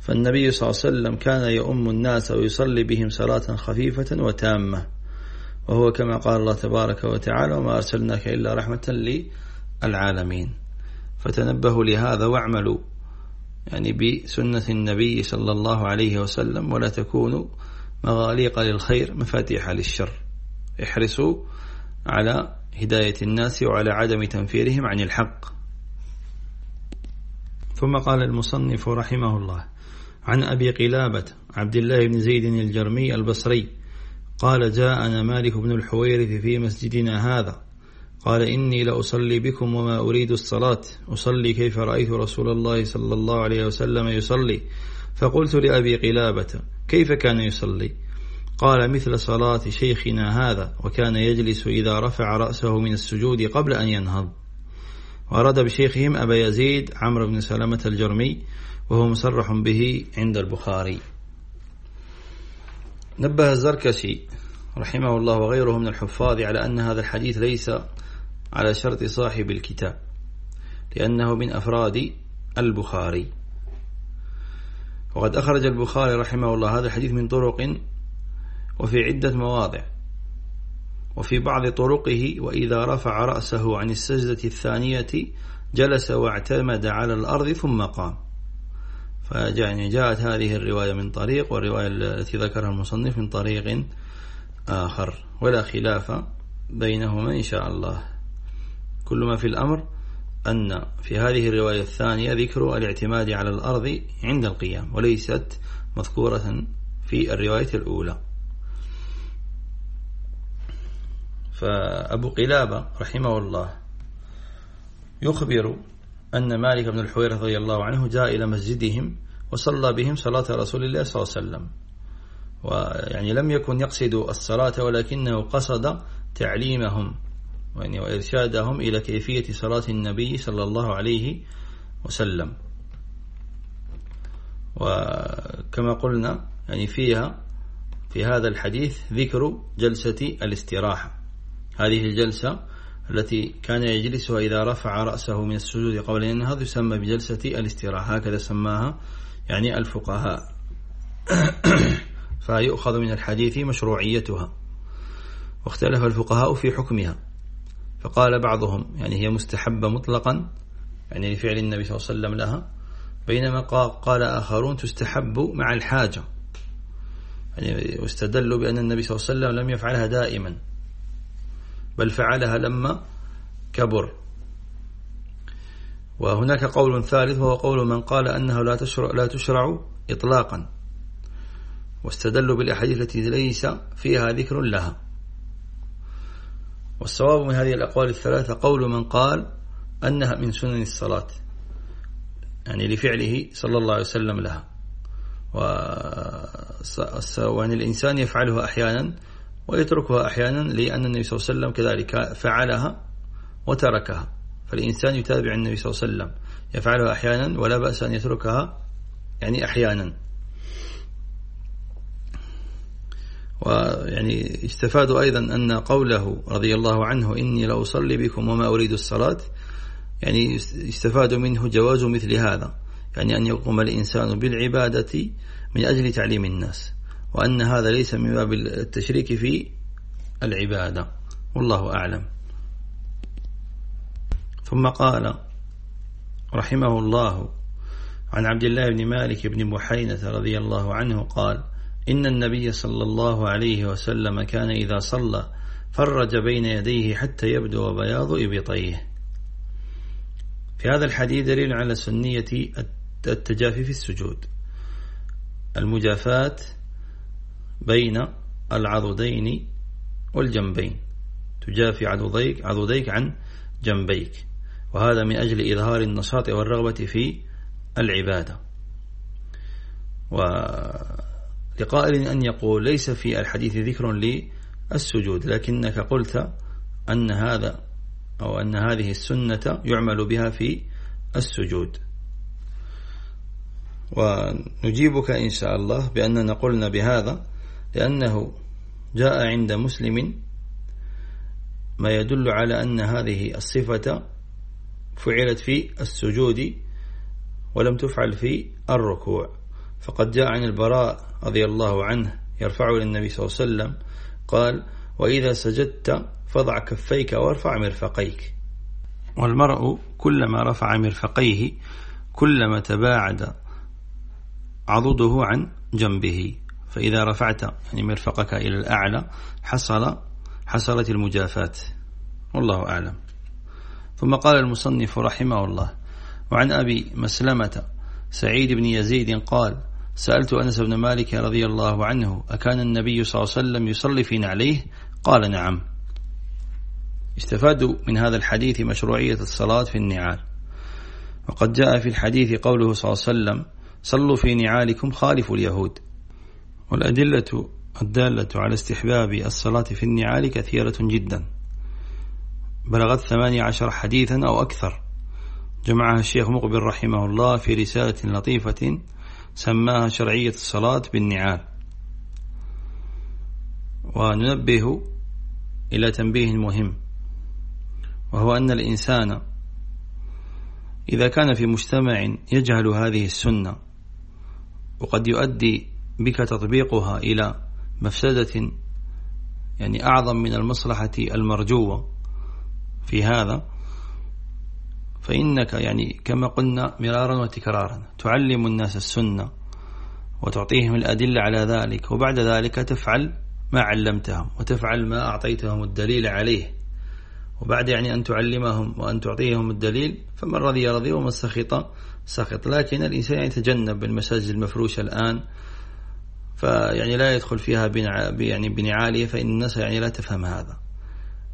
فالنبي صلى الله عليه وسلم كان يؤم الناس ويصلي بهم صلاة خفيفة وتامة. وهو كما قال الله تبارك وتعالى وما أرسلناك إلا رحمة للعالمين. فتنبهوا لهذا واعملوا يعني بسنة النبي صلى الله عليه وسلم ولا تكونوا مغاليق للخير مفاتيح للشر. احرصوا على هداية الناس وعلى عدم تنفيرهم عن الحق. ثم قال المصنف رحمه الله عن أبي قلابة عبد الله بن زيد الجرمي البصري قال جاءنا مالك بن الحويرث في مسجدنا هذا. قال إني لأصلي بكم وما أريد الصلاة أصلي كيف رأيت رسول الله صلى الله عليه وسلم يصلي. فقلت لأبي قلابة كيف كان يصلي؟ قال مثل صلاة شيخنا هذا وكان يجلس إذا رفع رأسه من السجود قبل أن ينهض. وأراد بشيخهم أبا يزيد عمرو بن سلمة الجرمي وهو مصرح به عند البخاري. نبه الزركشي رحمه الله وغيره من الحفاظ على أن هذا الحديث ليس على شرط صاحب الكتاب لأنه من أفراد البخاري. وقد أخرج البخاري رحمه الله هذا الحديث من طرق وفي عدة مواضع وفي بعض طرقه وإذا رفع رأسه عن السجدة الثانية جلس واعتمد على الأرض ثم قام. فجاء جاءت هذه الرواية من طريق والرواية التي ذكرها المصنف من طريق آخر. ولا خلاف بينهما إن شاء الله. كل ما في الأمر أن في هذه الرواية الثانية ذكر الاعتماد على الأرض عند القيام وليست مذكورة في الرواية الأولى. فأبو قلابة رحمه الله يخبر أن مالك بن الحوير رضي الله عنه جاء إلى مسجدهم وصلى بهم صلاة رسول الله صلى الله عليه وسلم. ويعني لم يكن يقصد الصلاة ولكنه قصد تعليمهم يعني وإرشادهم إلى كيفية صلاة النبي صلى الله عليه وسلم. وكما قلنا يعني فيها في هذا الحديث ذكر جلسة الاستراحة. هذه الجلسة التي كان يجلسها إذا رفع رأسه من السجود قبل أن ينهض يسمى بجلسة الاستراحة. هكذا سماها يعني الفقهاء. *coughs* فيؤخذ من الحديث مشروعيتها. واختلف الفقهاء في حكمها. فقال بعضهم يعني هي مستحبة مطلقا يعني لفعل النبي صلى الله عليه وسلم لها. بينما قال آخرون تستحب مع الحاجة. يعني واستدلوا بأن النبي صلى الله عليه وسلم لم يفعلها دائما. بل فعلها لما كبر. وهناك قول ثالث وهو قول من قال أنه لا تشرع, لا تشرع إطلاقا واستدلوا بالأحاديث التي ليس فيها ذكر لها. والصواب من هذه الأقوال الثلاثة قول من قال أنها من سنن الصلاة يعني لفعله صلى الله عليه وسلم لها. وأن الإنسان يفعلها أحيانا ويتركها أحيانا لأن النبي صلى الله عليه وسلم كذلك فعلها وتركها. فالإنسان يتابع النبي صلى الله عليه وسلم يفعلها أحيانا ولا بأس أن يتركها يعني أحيانا. ويعني استفادوا أيضا أن قوله رضي الله عنه إني لأصلي بكم وما أريد الصلاة يعني استفادوا منه جواز مثل هذا يعني أن يقوم الإنسان بالعبادة من أجل تعليم الناس. وأن هذا ليس من باب التشريك في العبادة. والله أعلم. ثم قال رحمه الله عن عبد الله بن مالك بن محينة رضي الله عنه قال إن النبي صلى الله عليه وسلم كان إذا صلى فرج بين يديه حتى يبدو بياض إبطيه. في هذا الحديث دليل على سنية التجافي في السجود. المجافات بين العضدين والجنبين. تجافي عضديك, عضديك عن جنبيك. وهذا من أجل إظهار النشاط والرغبة في العبادة. ولقائل أن يقول ليس في الحديث ذكر للسجود لكنك قلت أن هذا أو أن هذه السنة يعمل بها في السجود. ونجيبك إن شاء الله بأننا قلنا بهذا لأنه جاء عند مسلم ما يدل على أن هذه الصفة فعلت في السجود ولم تفعل في الركوع. فقد جاء عن البراء رضي الله عنه يرفع للنبي صلى الله عليه وسلم قال وإذا سجدت فضع كفيك وارفع مرفقيك. والمرء كلما رفع مرفقيه كلما تباعد عضده عن جنبه. فإذا رفعت يعني مرفقك إلى الأعلى حصل حصلت المجافات. والله أعلم. ثم قال المصنف رحمه الله وعن أبي مسلمة سعيد بن يزيد قال سألت أنس بن مالك رضي الله عنه أكان النبي صلى الله عليه وسلم يصلي في نعليه؟ قال نعم. استفادوا من هذا الحديث مشروعية الصلاة في النعال. وقد جاء في الحديث قوله صلى الله عليه وسلم صلوا في نعالكم خالفوا اليهود. والأدلة الدالة على استحباب الصلاة في النعال كثيرة جدا. بلغت ثمانية عشر حديثا أو أكثر. جمعها الشيخ مقبل رحمه الله في رسالة لطيفة سماها شرعية الصلاة بالنعال. وننبه إلى تنبيه مهم وهو أن الإنسان إذا كان في مجتمع يجهل هذه السنة وقد يؤدي بك تطبيقها إلى مفسدة يعني أعظم من المصلحة المرجوة في هذا فإنك يعني كما قلنا مرارا وتكرارا تعلم الناس السنة وتعطيهم الأدلة على ذلك وبعد ذلك تفعل ما علمتهم وتفعل ما أعطيتهم الدليل عليه. وبعد يعني أن تعلمهم وأن تعطيهم الدليل فمن رضي رضي ومن سخط سخط. لكن الإنسان يتجنب المساجد المفروشة الآن فيعني لا يدخل فيها يعني بنعالية فإن الناس يعني لا تفهم هذا.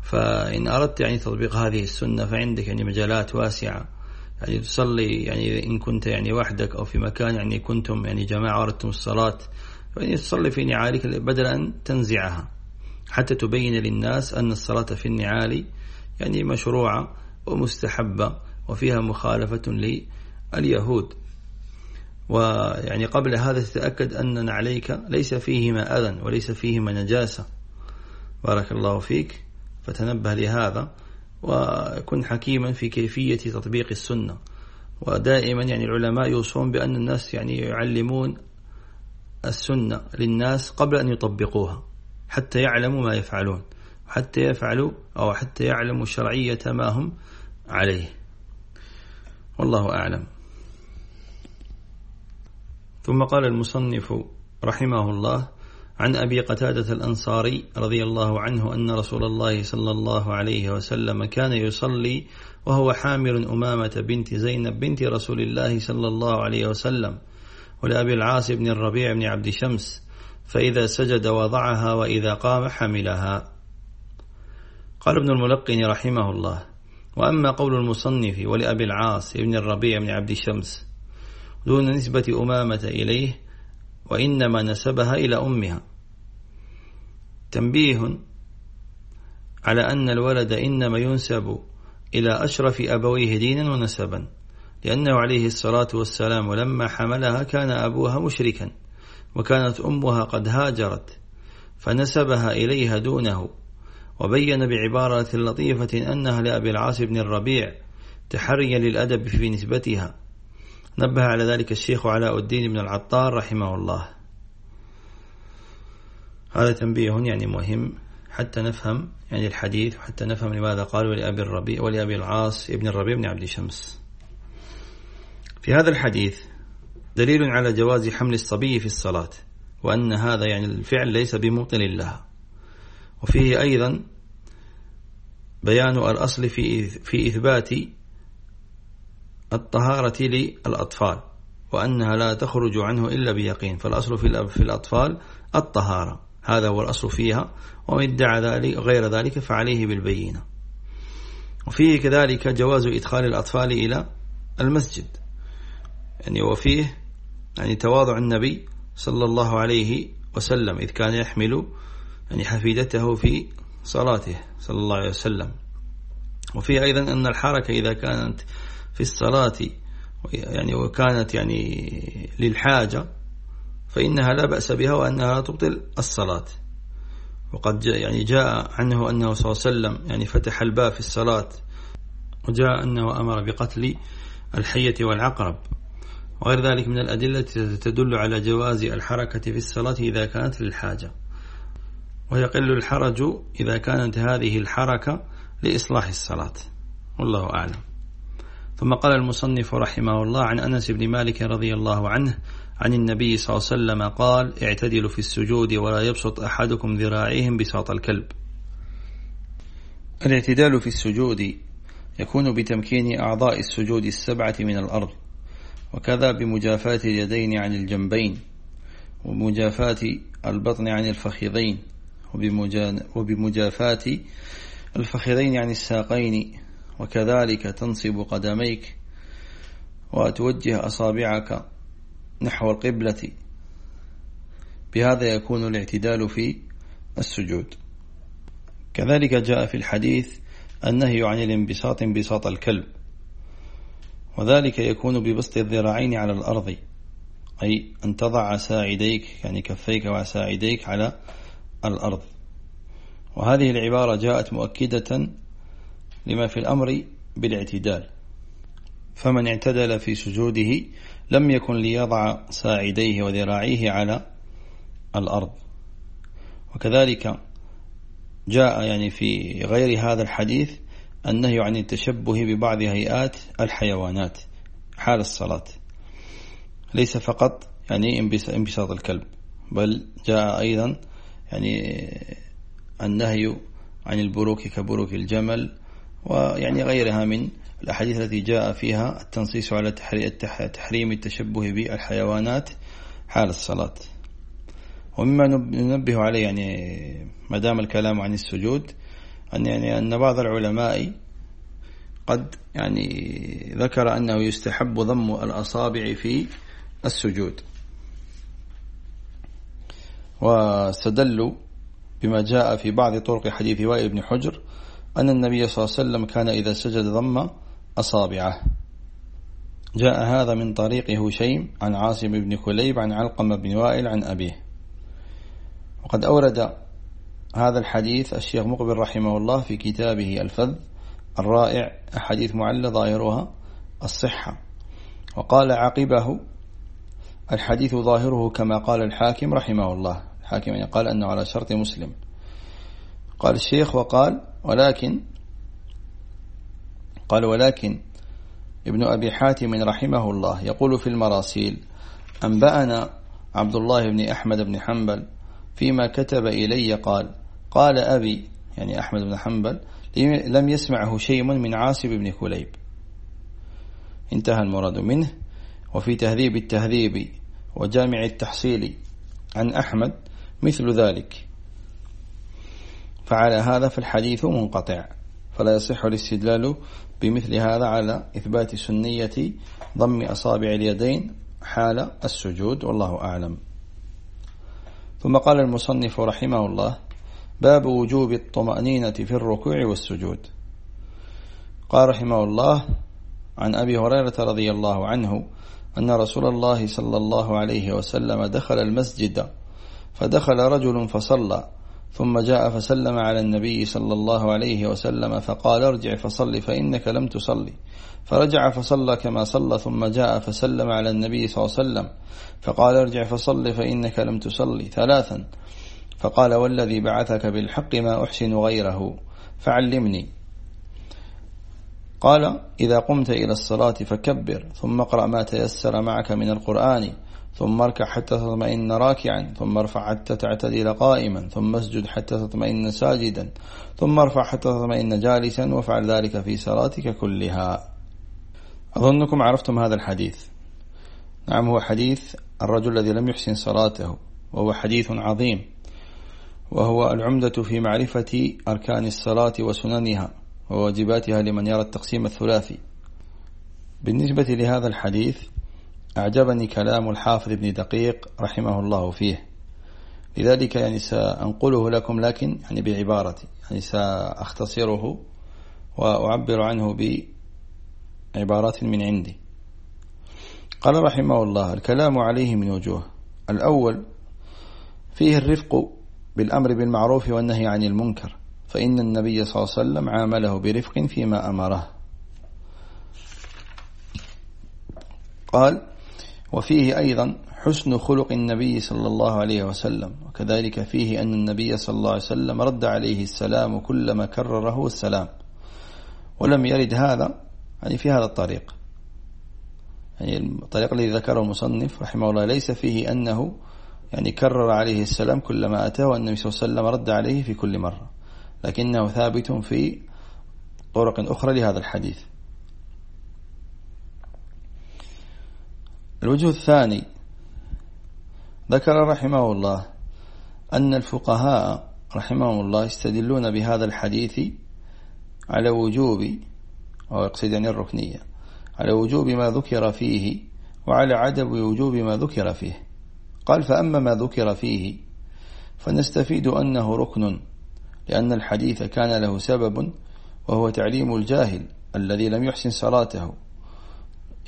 فإن أردت يعني تطبيق هذه السنة فعندك يعني مجالات واسعة. يعني تصلي يعني إن كنت يعني وحدك أو في مكان يعني كنتم يعني جماعة أردتم الصلاة يعني تصلي في نعالك بدل أن تنزعها. حتى تبين للناس أن الصلاة في النعال يعني مشروعة ومستحبة وفيها مخالفة لليهود. ويعني قبل هذا تتأكد أن عليك ليس فيهما أذى وليس فيهما نجاسة. بارك الله فيك. فتنبه لهذا وكن حكيما في كيفية تطبيق السنة. ودائما يعني العلماء يوصون بأن الناس يعني يعلمون السنة للناس قبل أن يطبقوها حتى يعلموا ما يفعلون حتى يفعلوا أو حتى يعلموا شرعية ما هم عليه. والله أعلم. ثم قال المصنف رحمه الله عن أبي قتادة الأنصاري رضي الله عنه أن رسول الله صلى الله عليه وسلم كان يصلي وهو حامل أمامة بنت زينب بنت رسول الله صلى الله عليه وسلم ولأبي العاص بن الربيع بن عبد شمس فإذا سجد وضعها وإذا قام حملها. قال ابن الملقن رحمه الله وأما قول المصنف ولأبي العاص بن الربيع بن عبد شمس دون نسبة أمامة إليه وإنما نسبها إلى أمها. تنبيه على أن الولد إنما ينسب إلى أشرف أبويه دينا ونسبا لأنه عليه الصلاة والسلام لما حملها كان أبوها مشركا وكانت أمها قد هاجرت فنسبها إليها دونه. وبين بعبارة لطيفة أنها لأبي العاص بن الربيع تحريا للأدب في نسبتها. نبه على ذلك الشيخ علاء الدين بن العطار رحمه الله. هذا تنبيه يعني مهم حتى نفهم يعني الحديث وحتى نفهم لماذا قالوا لأبي الربيع ولأبي العاص ابن الربيع بن عبد شمس في هذا الحديث دليل على جواز حمل الصبي في الصلاة وأن هذا يعني الفعل ليس بمطل لها. وفيه أيضا بيان الأصل في في إثبات الطهارة للأطفال وأنها لا تخرج عنه إلا بيقين فالأصل في الأطفال الطهارة. هذا هو الأصل فيها ومن ادعى ذلك غير ذلك فعليه بالبينة. وفيه كذلك جواز إدخال الأطفال إلى المسجد. يعني وفيه يعني تواضع النبي صلى الله عليه وسلم إذ كان يحمل يعني حفيدته في صلاته صلى الله عليه وسلم. وفيه أيضا أن الحركة إذا كانت في الصلاة يعني وكانت يعني للحاجة فإنها لا بأس بها وأنها لا تبطل الصلاة. وقد جاء يعني جاء عنه أنه صلى الله عليه وسلم يعني فتح الباب في الصلاة وجاء أنه أمر بقتل الحية والعقرب. وغير ذلك من الأدلة تدل على جواز الحركة في الصلاة إذا كانت للحاجة. ويقل الحرج إذا كانت هذه الحركة لإصلاح الصلاة. والله أعلم. ثم قال المصنف رحمه الله عن أنس بن مالك رضي الله عنه عن النبي صلى الله عليه وسلم قال اعتدلوا في السجود ولا يبسط أحدكم ذراعيهم بساط الكلب. الاعتدال في السجود يكون بتمكين أعضاء السجود السبعة من الأرض وكذا بمجافاة اليدين عن الجنبين ومجافاة البطن عن الفخذين وبمجافاة الفخذين عن الساقين وكذلك تنصب قدميك وتوجه أصابعك نحو القبلة. بهذا يكون الاعتدال في السجود. كذلك جاء في الحديث النهي عن الانبساط انبساط الكلب. وذلك يكون ببسط الذراعين على الأرض أي أن تضع ساعديك يعني كفيك وساعديك على الأرض. وهذه العبارة جاءت مؤكدة لما في الأمر بالاعتدال. فمن اعتدل في سجوده لم يكن ليضع ساعديه وذراعيه على الأرض. وكذلك جاء يعني في غير هذا الحديث النهي عن التشبه ببعض هيئات الحيوانات حال الصلاة. ليس فقط يعني انبساط الكلب بل جاء أيضا يعني النهي عن البروك كبروك الجمل ويعني غيرها من الأحاديث التي جاء فيها التنصيص على تحريم التشبه بالحيوانات حال الصلاة. ومما ننبه عليه يعني ما دام الكلام عن السجود أن يعني أن بعض العلماء قد يعني ذكر أنه يستحب ضم الأصابع في السجود. واستدلوا بما جاء في بعض طرق حديث وائل بن حجر أن النبي صلى الله عليه وسلم كان إذا سجد ضم أصابعه. جاء هذا من طريق هشيم عن عاصم بن كليب عن علقم بن وائل عن أبيه. وقد أورد هذا الحديث الشيخ مقبل رحمه الله في كتابه الفذ الرائع أحاديث معلة ظاهرها الصحة. وقال عقبه الحديث ظاهره كما قال الحاكم رحمه الله. الحاكم يعني قال أنه على شرط مسلم. قال الشيخ وقال ولكن قال ولكن ابن أبي حاتم رحمه الله يقول في المراسيل أنبأنا عبد الله بن أحمد بن حنبل فيما كتب إلي قال قال أبي يعني أحمد بن حنبل لم يسمعه شيء من عاصب بن كليب. انتهى المراد منه. وفي تهذيب التهذيب وجامع التحصيل عن أحمد مثل ذلك. فعلى هذا فالحديث منقطع فلا يصح الاستدلال بمثل هذا على إثبات سنية ضم أصابع اليدين حال السجود والله أعلم. ثم قال المصنف رحمه الله باب وجوب الطمأنينة في الركوع والسجود. قال رحمه الله عن أبي هريرة رضي الله عنه أن رسول الله صلى الله عليه وسلم دخل المسجد فدخل رجل فصلى ثم جاء فسلم على النبي صلى الله عليه وسلم فقال ارجع فصل فإنك لم تصلي. فرجع فصلى كما صلى ثم جاء فسلم على النبي صلى الله عليه وسلم فقال ارجع فصل فإنك لم تصلي ثلاثا. فقال والذي بعثك بالحق ما أحسن غيره فعلمني. قال إذا قمت إلى الصلاة فكبر ثم اقرأ ما تيسر معك من القرآن. ثم اركع حتى تطمئن راكعا ثم ارفع حتى تعتدل قائما ثم اسجد حتى تطمئن ساجدا ثم ارفع حتى تطمئن جالسا وافعل ذلك في صلاتك كلها. أظنكم عرفتم هذا الحديث. نعم هو حديث الرجل الذي لم يحسن صلاته وهو حديث عظيم وهو العمدة في معرفة أركان الصلاة وسننها وواجباتها لمن يرى التقسيم الثلاثي. بالنسبة لهذا الحديث أعجبني كلام الحافظ ابن دقيق رحمه الله فيه. لذلك يعني سأنقله لكم لكن يعني بعبارتي. يعني سأختصره وأعبر عنه بعبارات من عندي. قال رحمه الله الكلام عليه من وجوه. الأول فيه الرفق بالأمر بالمعروف والنهي عن المنكر فإن النبي صلى الله عليه وسلم عامله برفق فيما أمره. قال وفيه أيضا حسن خلق النبي صلى الله عليه وسلم وكذلك فيه أن النبي صلى الله عليه وسلم رد عليه السلام كلما كرره السلام ولم يرد هذا يعني في هذا الطريق. يعني الطريق الذي ذكره المصنف رحمه الله ليس فيه أنه يعني كرر عليه السلام كلما أتاه والنبي صلى الله عليه وسلم رد عليه في كل مرة لكنه ثابت في طرق أخرى لهذا الحديث. الوجه الثاني ذكر رحمه الله أن الفقهاء رحمهم الله يستدلون بهذا الحديث على وجوب أو يقصد يعني الركنية على وجوب ما ذكر فيه وعلى عدم وجوب ما ذكر فيه. قال فأما ما ذكر فيه فنستفيد أنه ركن لأن الحديث كان له سبب وهو تعليم الجاهل الذي لم يحسن صلاته.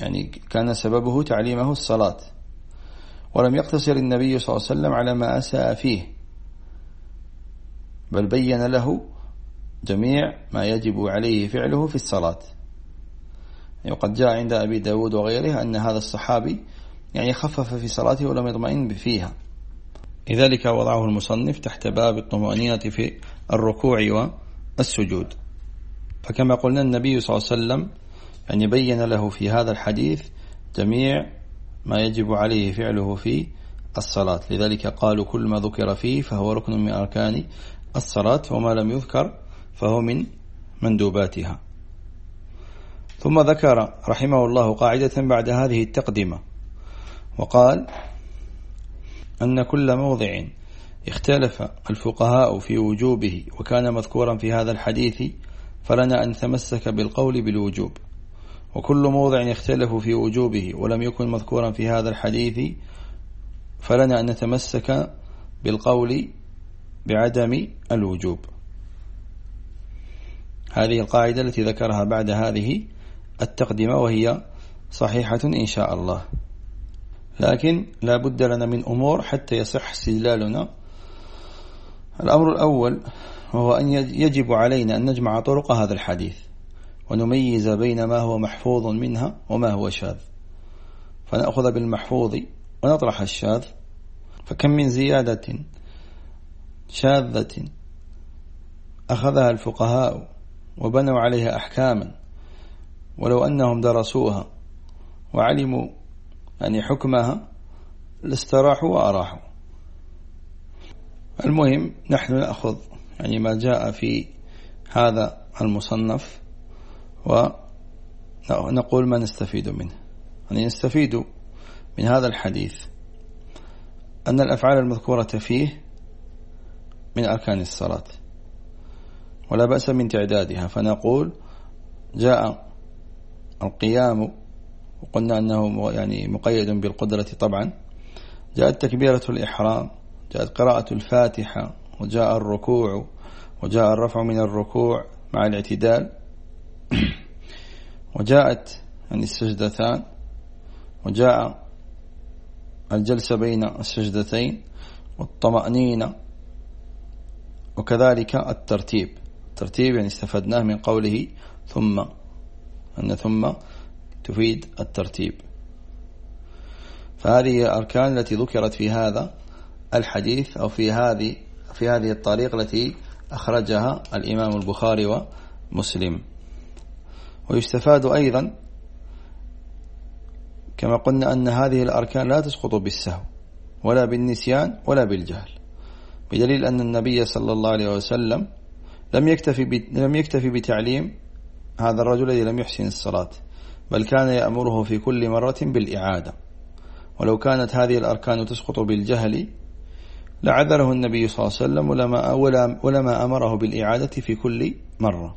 يعني كان سببه تعليمه الصلاة. ولم يقتصر النبي صلى الله عليه وسلم على ما أساء فيه. بل بين له جميع ما يجب عليه فعله في الصلاة. يعني وقد جاء عند أبي داود وغيره أن هذا الصحابي يعني خفف في صلاته ولم يطمئن فيها. لذلك وضعه المصنف تحت باب الطمأنينة في الركوع والسجود. فكما قلنا النبي صلى الله عليه وسلم يعني بين له في هذا الحديث جميع ما يجب عليه فعله في الصلاة. لذلك قالوا كل ما ذكر فيه فهو ركن من أركان الصلاة وما لم يذكر فهو من مندوباتها. ثم ذكر رحمه الله قاعدة بعد هذه التقدمة وقال أن كل موضع اختلف الفقهاء في وجوبه وكان مذكورا في هذا الحديث فلنا أن نتمسك بالقول بالوجوب. وكل موضع يختلف في وجوبه ولم يكن مذكورا في هذا الحديث فلنا أن نتمسك بالقول بعدم الوجوب. هذه القاعدة التي ذكرها بعد هذه التقدمة وهي صحيحة إن شاء الله. لكن لا بد لنا من أمور حتى يصح استدلالنا. الأمر الأول وهو أن يجب علينا أن نجمع طرق هذا الحديث. ونميز بين ما هو محفوظ منها وما هو شاذ. فنأخذ بالمحفوظ ونطرح الشاذ. فكم من زيادة شاذة أخذها الفقهاء وبنوا عليها أحكاما ولو أنهم درسوها وعلموا يعني حكمها لاستراحوا وأراحوا. المهم نحن نأخذ يعني ما جاء في هذا المصنف ونقول ما نستفيد منه. يعني نستفيد من هذا الحديث أن الأفعال المذكورة فيه من أركان الصلاة ولا بأس من تعدادها. فنقول جاء القيام وقلنا أنه يعني مقيد بالقدرة طبعا. جاءت تكبيرة الإحرام جاءت قراءة الفاتحة وجاء الركوع وجاء الرفع من الركوع مع الاعتدال. *coughs* وجاءت السجدتان وجاء الجلسة بين السجدتين والطمأنينة وكذلك الترتيب. الترتيب يعني استفدناه من قوله ثم أن ثم تفيد الترتيب. فهذه الأركان التي ذكرت في هذا الحديث أو في هذه في هذه الطريق التي أخرجها الإمام البخاري ومسلم. ويستفاد أيضا كما قلنا أن هذه الأركان لا تسقط بالسهو ولا بالنسيان ولا بالجهل بدليل أن النبي صلى الله عليه وسلم لم يكتفي لم يكتفي بتعليم هذا الرجل الذي لم يحسن الصلاة بل كان يأمره في كل مرة بالإعادة. ولو كانت هذه الأركان تسقط بالجهل لعذره النبي صلى الله عليه وسلم ولما, ولما أمره بالإعادة في كل مرة.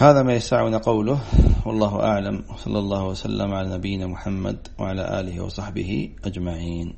هذا ما يسعنا قوله والله أعلم صلى الله وسلم على نبينا محمد وعلى آله وصحبه أجمعين.